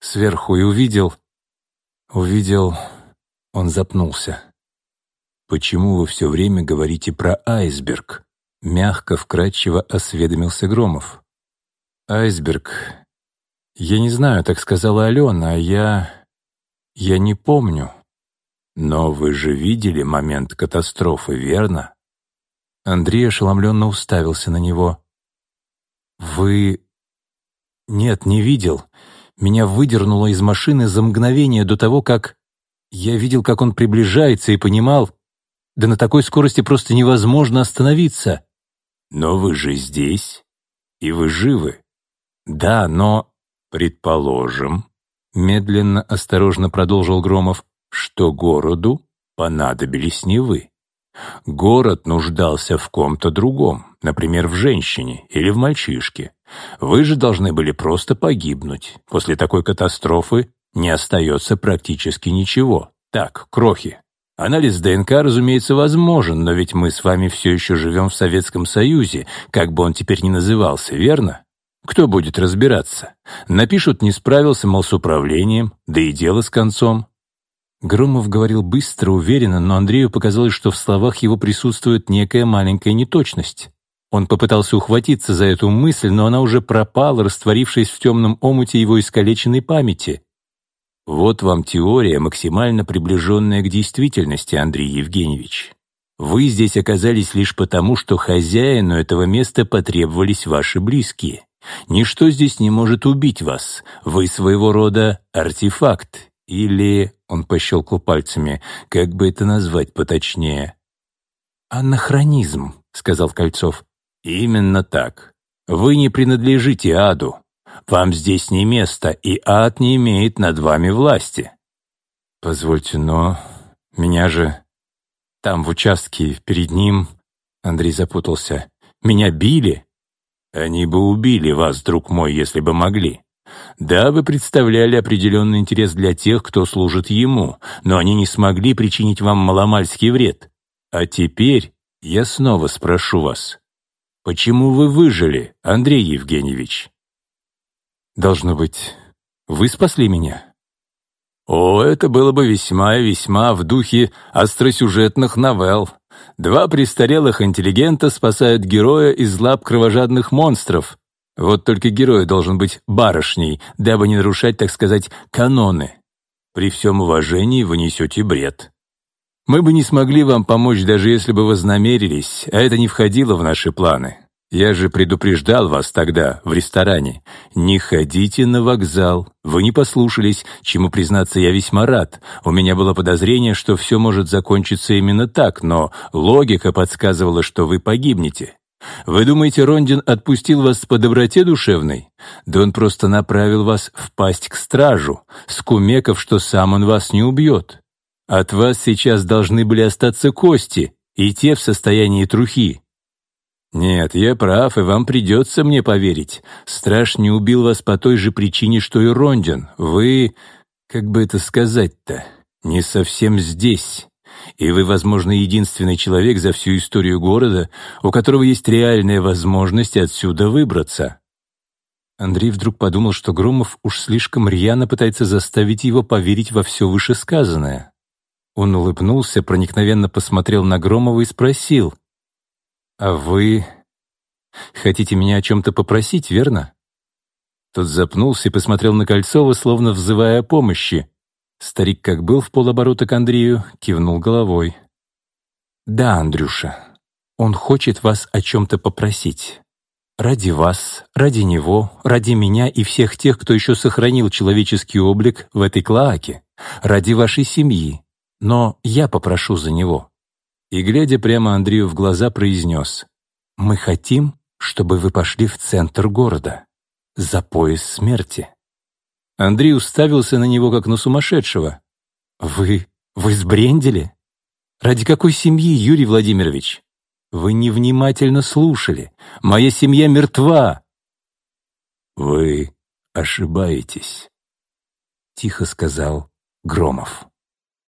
сверху, и увидел... Увидел... Он запнулся. «Почему вы все время говорите про айсберг?» Мягко, вкрадчиво осведомился Громов. «Айсберг. Я не знаю, так сказала Алена, а я... Я не помню». «Но вы же видели момент катастрофы, верно?» Андрей ошеломленно уставился на него. «Вы...» «Нет, не видел. Меня выдернуло из машины за мгновение до того, как... Я видел, как он приближается и понимал... Да на такой скорости просто невозможно остановиться. Но вы же здесь, и вы живы. Да, но... Предположим, медленно, осторожно продолжил Громов, что городу понадобились не вы. Город нуждался в ком-то другом, например, в женщине или в мальчишке. Вы же должны были просто погибнуть. После такой катастрофы не остается практически ничего. Так, крохи. Анализ ДНК, разумеется, возможен, но ведь мы с вами все еще живем в Советском Союзе, как бы он теперь ни назывался, верно? Кто будет разбираться? Напишут, не справился, мол, с управлением, да и дело с концом. Громов говорил быстро, уверенно, но Андрею показалось, что в словах его присутствует некая маленькая неточность. Он попытался ухватиться за эту мысль, но она уже пропала, растворившись в темном омуте его искалеченной памяти. Вот вам теория, максимально приближенная к действительности, Андрей Евгеньевич. Вы здесь оказались лишь потому, что хозяину этого места потребовались ваши близкие. Ничто здесь не может убить вас. Вы своего рода артефакт. Или, он пощелкал пальцами, как бы это назвать поточнее? «Анахронизм», — сказал Кольцов. «Именно так. Вы не принадлежите аду. Вам здесь не место, и ад не имеет над вами власти». «Позвольте, но меня же там, в участке, перед ним...» Андрей запутался. «Меня били?» Они бы убили вас, друг мой, если бы могли. Да, вы представляли определенный интерес для тех, кто служит ему, но они не смогли причинить вам маломальский вред. А теперь я снова спрошу вас, почему вы выжили, Андрей Евгеньевич? Должно быть, вы спасли меня? О, это было бы весьма и весьма в духе остросюжетных новелл. Два престарелых интеллигента спасают героя из лап кровожадных монстров. Вот только герой должен быть барышней, дабы не нарушать, так сказать, каноны. При всем уважении вы несете бред. Мы бы не смогли вам помочь, даже если бы вознамерились, а это не входило в наши планы. Я же предупреждал вас тогда, в ресторане. Не ходите на вокзал. Вы не послушались, чему, признаться, я весьма рад. У меня было подозрение, что все может закончиться именно так, но логика подсказывала, что вы погибнете. Вы думаете, Рондин отпустил вас по доброте душевной? Да он просто направил вас в пасть к стражу, скумеков, что сам он вас не убьет. От вас сейчас должны были остаться кости, и те в состоянии трухи. «Нет, я прав, и вам придется мне поверить. Страж не убил вас по той же причине, что и Рондин. Вы, как бы это сказать-то, не совсем здесь. И вы, возможно, единственный человек за всю историю города, у которого есть реальная возможность отсюда выбраться». Андрей вдруг подумал, что Громов уж слишком рьяно пытается заставить его поверить во все вышесказанное. Он улыбнулся, проникновенно посмотрел на Громова и спросил, «А вы хотите меня о чем-то попросить, верно?» Тот запнулся и посмотрел на Кольцова, словно взывая о помощи. Старик, как был в полоборота к Андрею, кивнул головой. «Да, Андрюша, он хочет вас о чем-то попросить. Ради вас, ради него, ради меня и всех тех, кто еще сохранил человеческий облик в этой клоаке, ради вашей семьи. Но я попрошу за него и, глядя прямо Андрею в глаза, произнес «Мы хотим, чтобы вы пошли в центр города, за пояс смерти». Андрей уставился на него, как на сумасшедшего. «Вы... вы сбрендили? Ради какой семьи, Юрий Владимирович? Вы невнимательно слушали. Моя семья мертва». «Вы ошибаетесь», — тихо сказал Громов.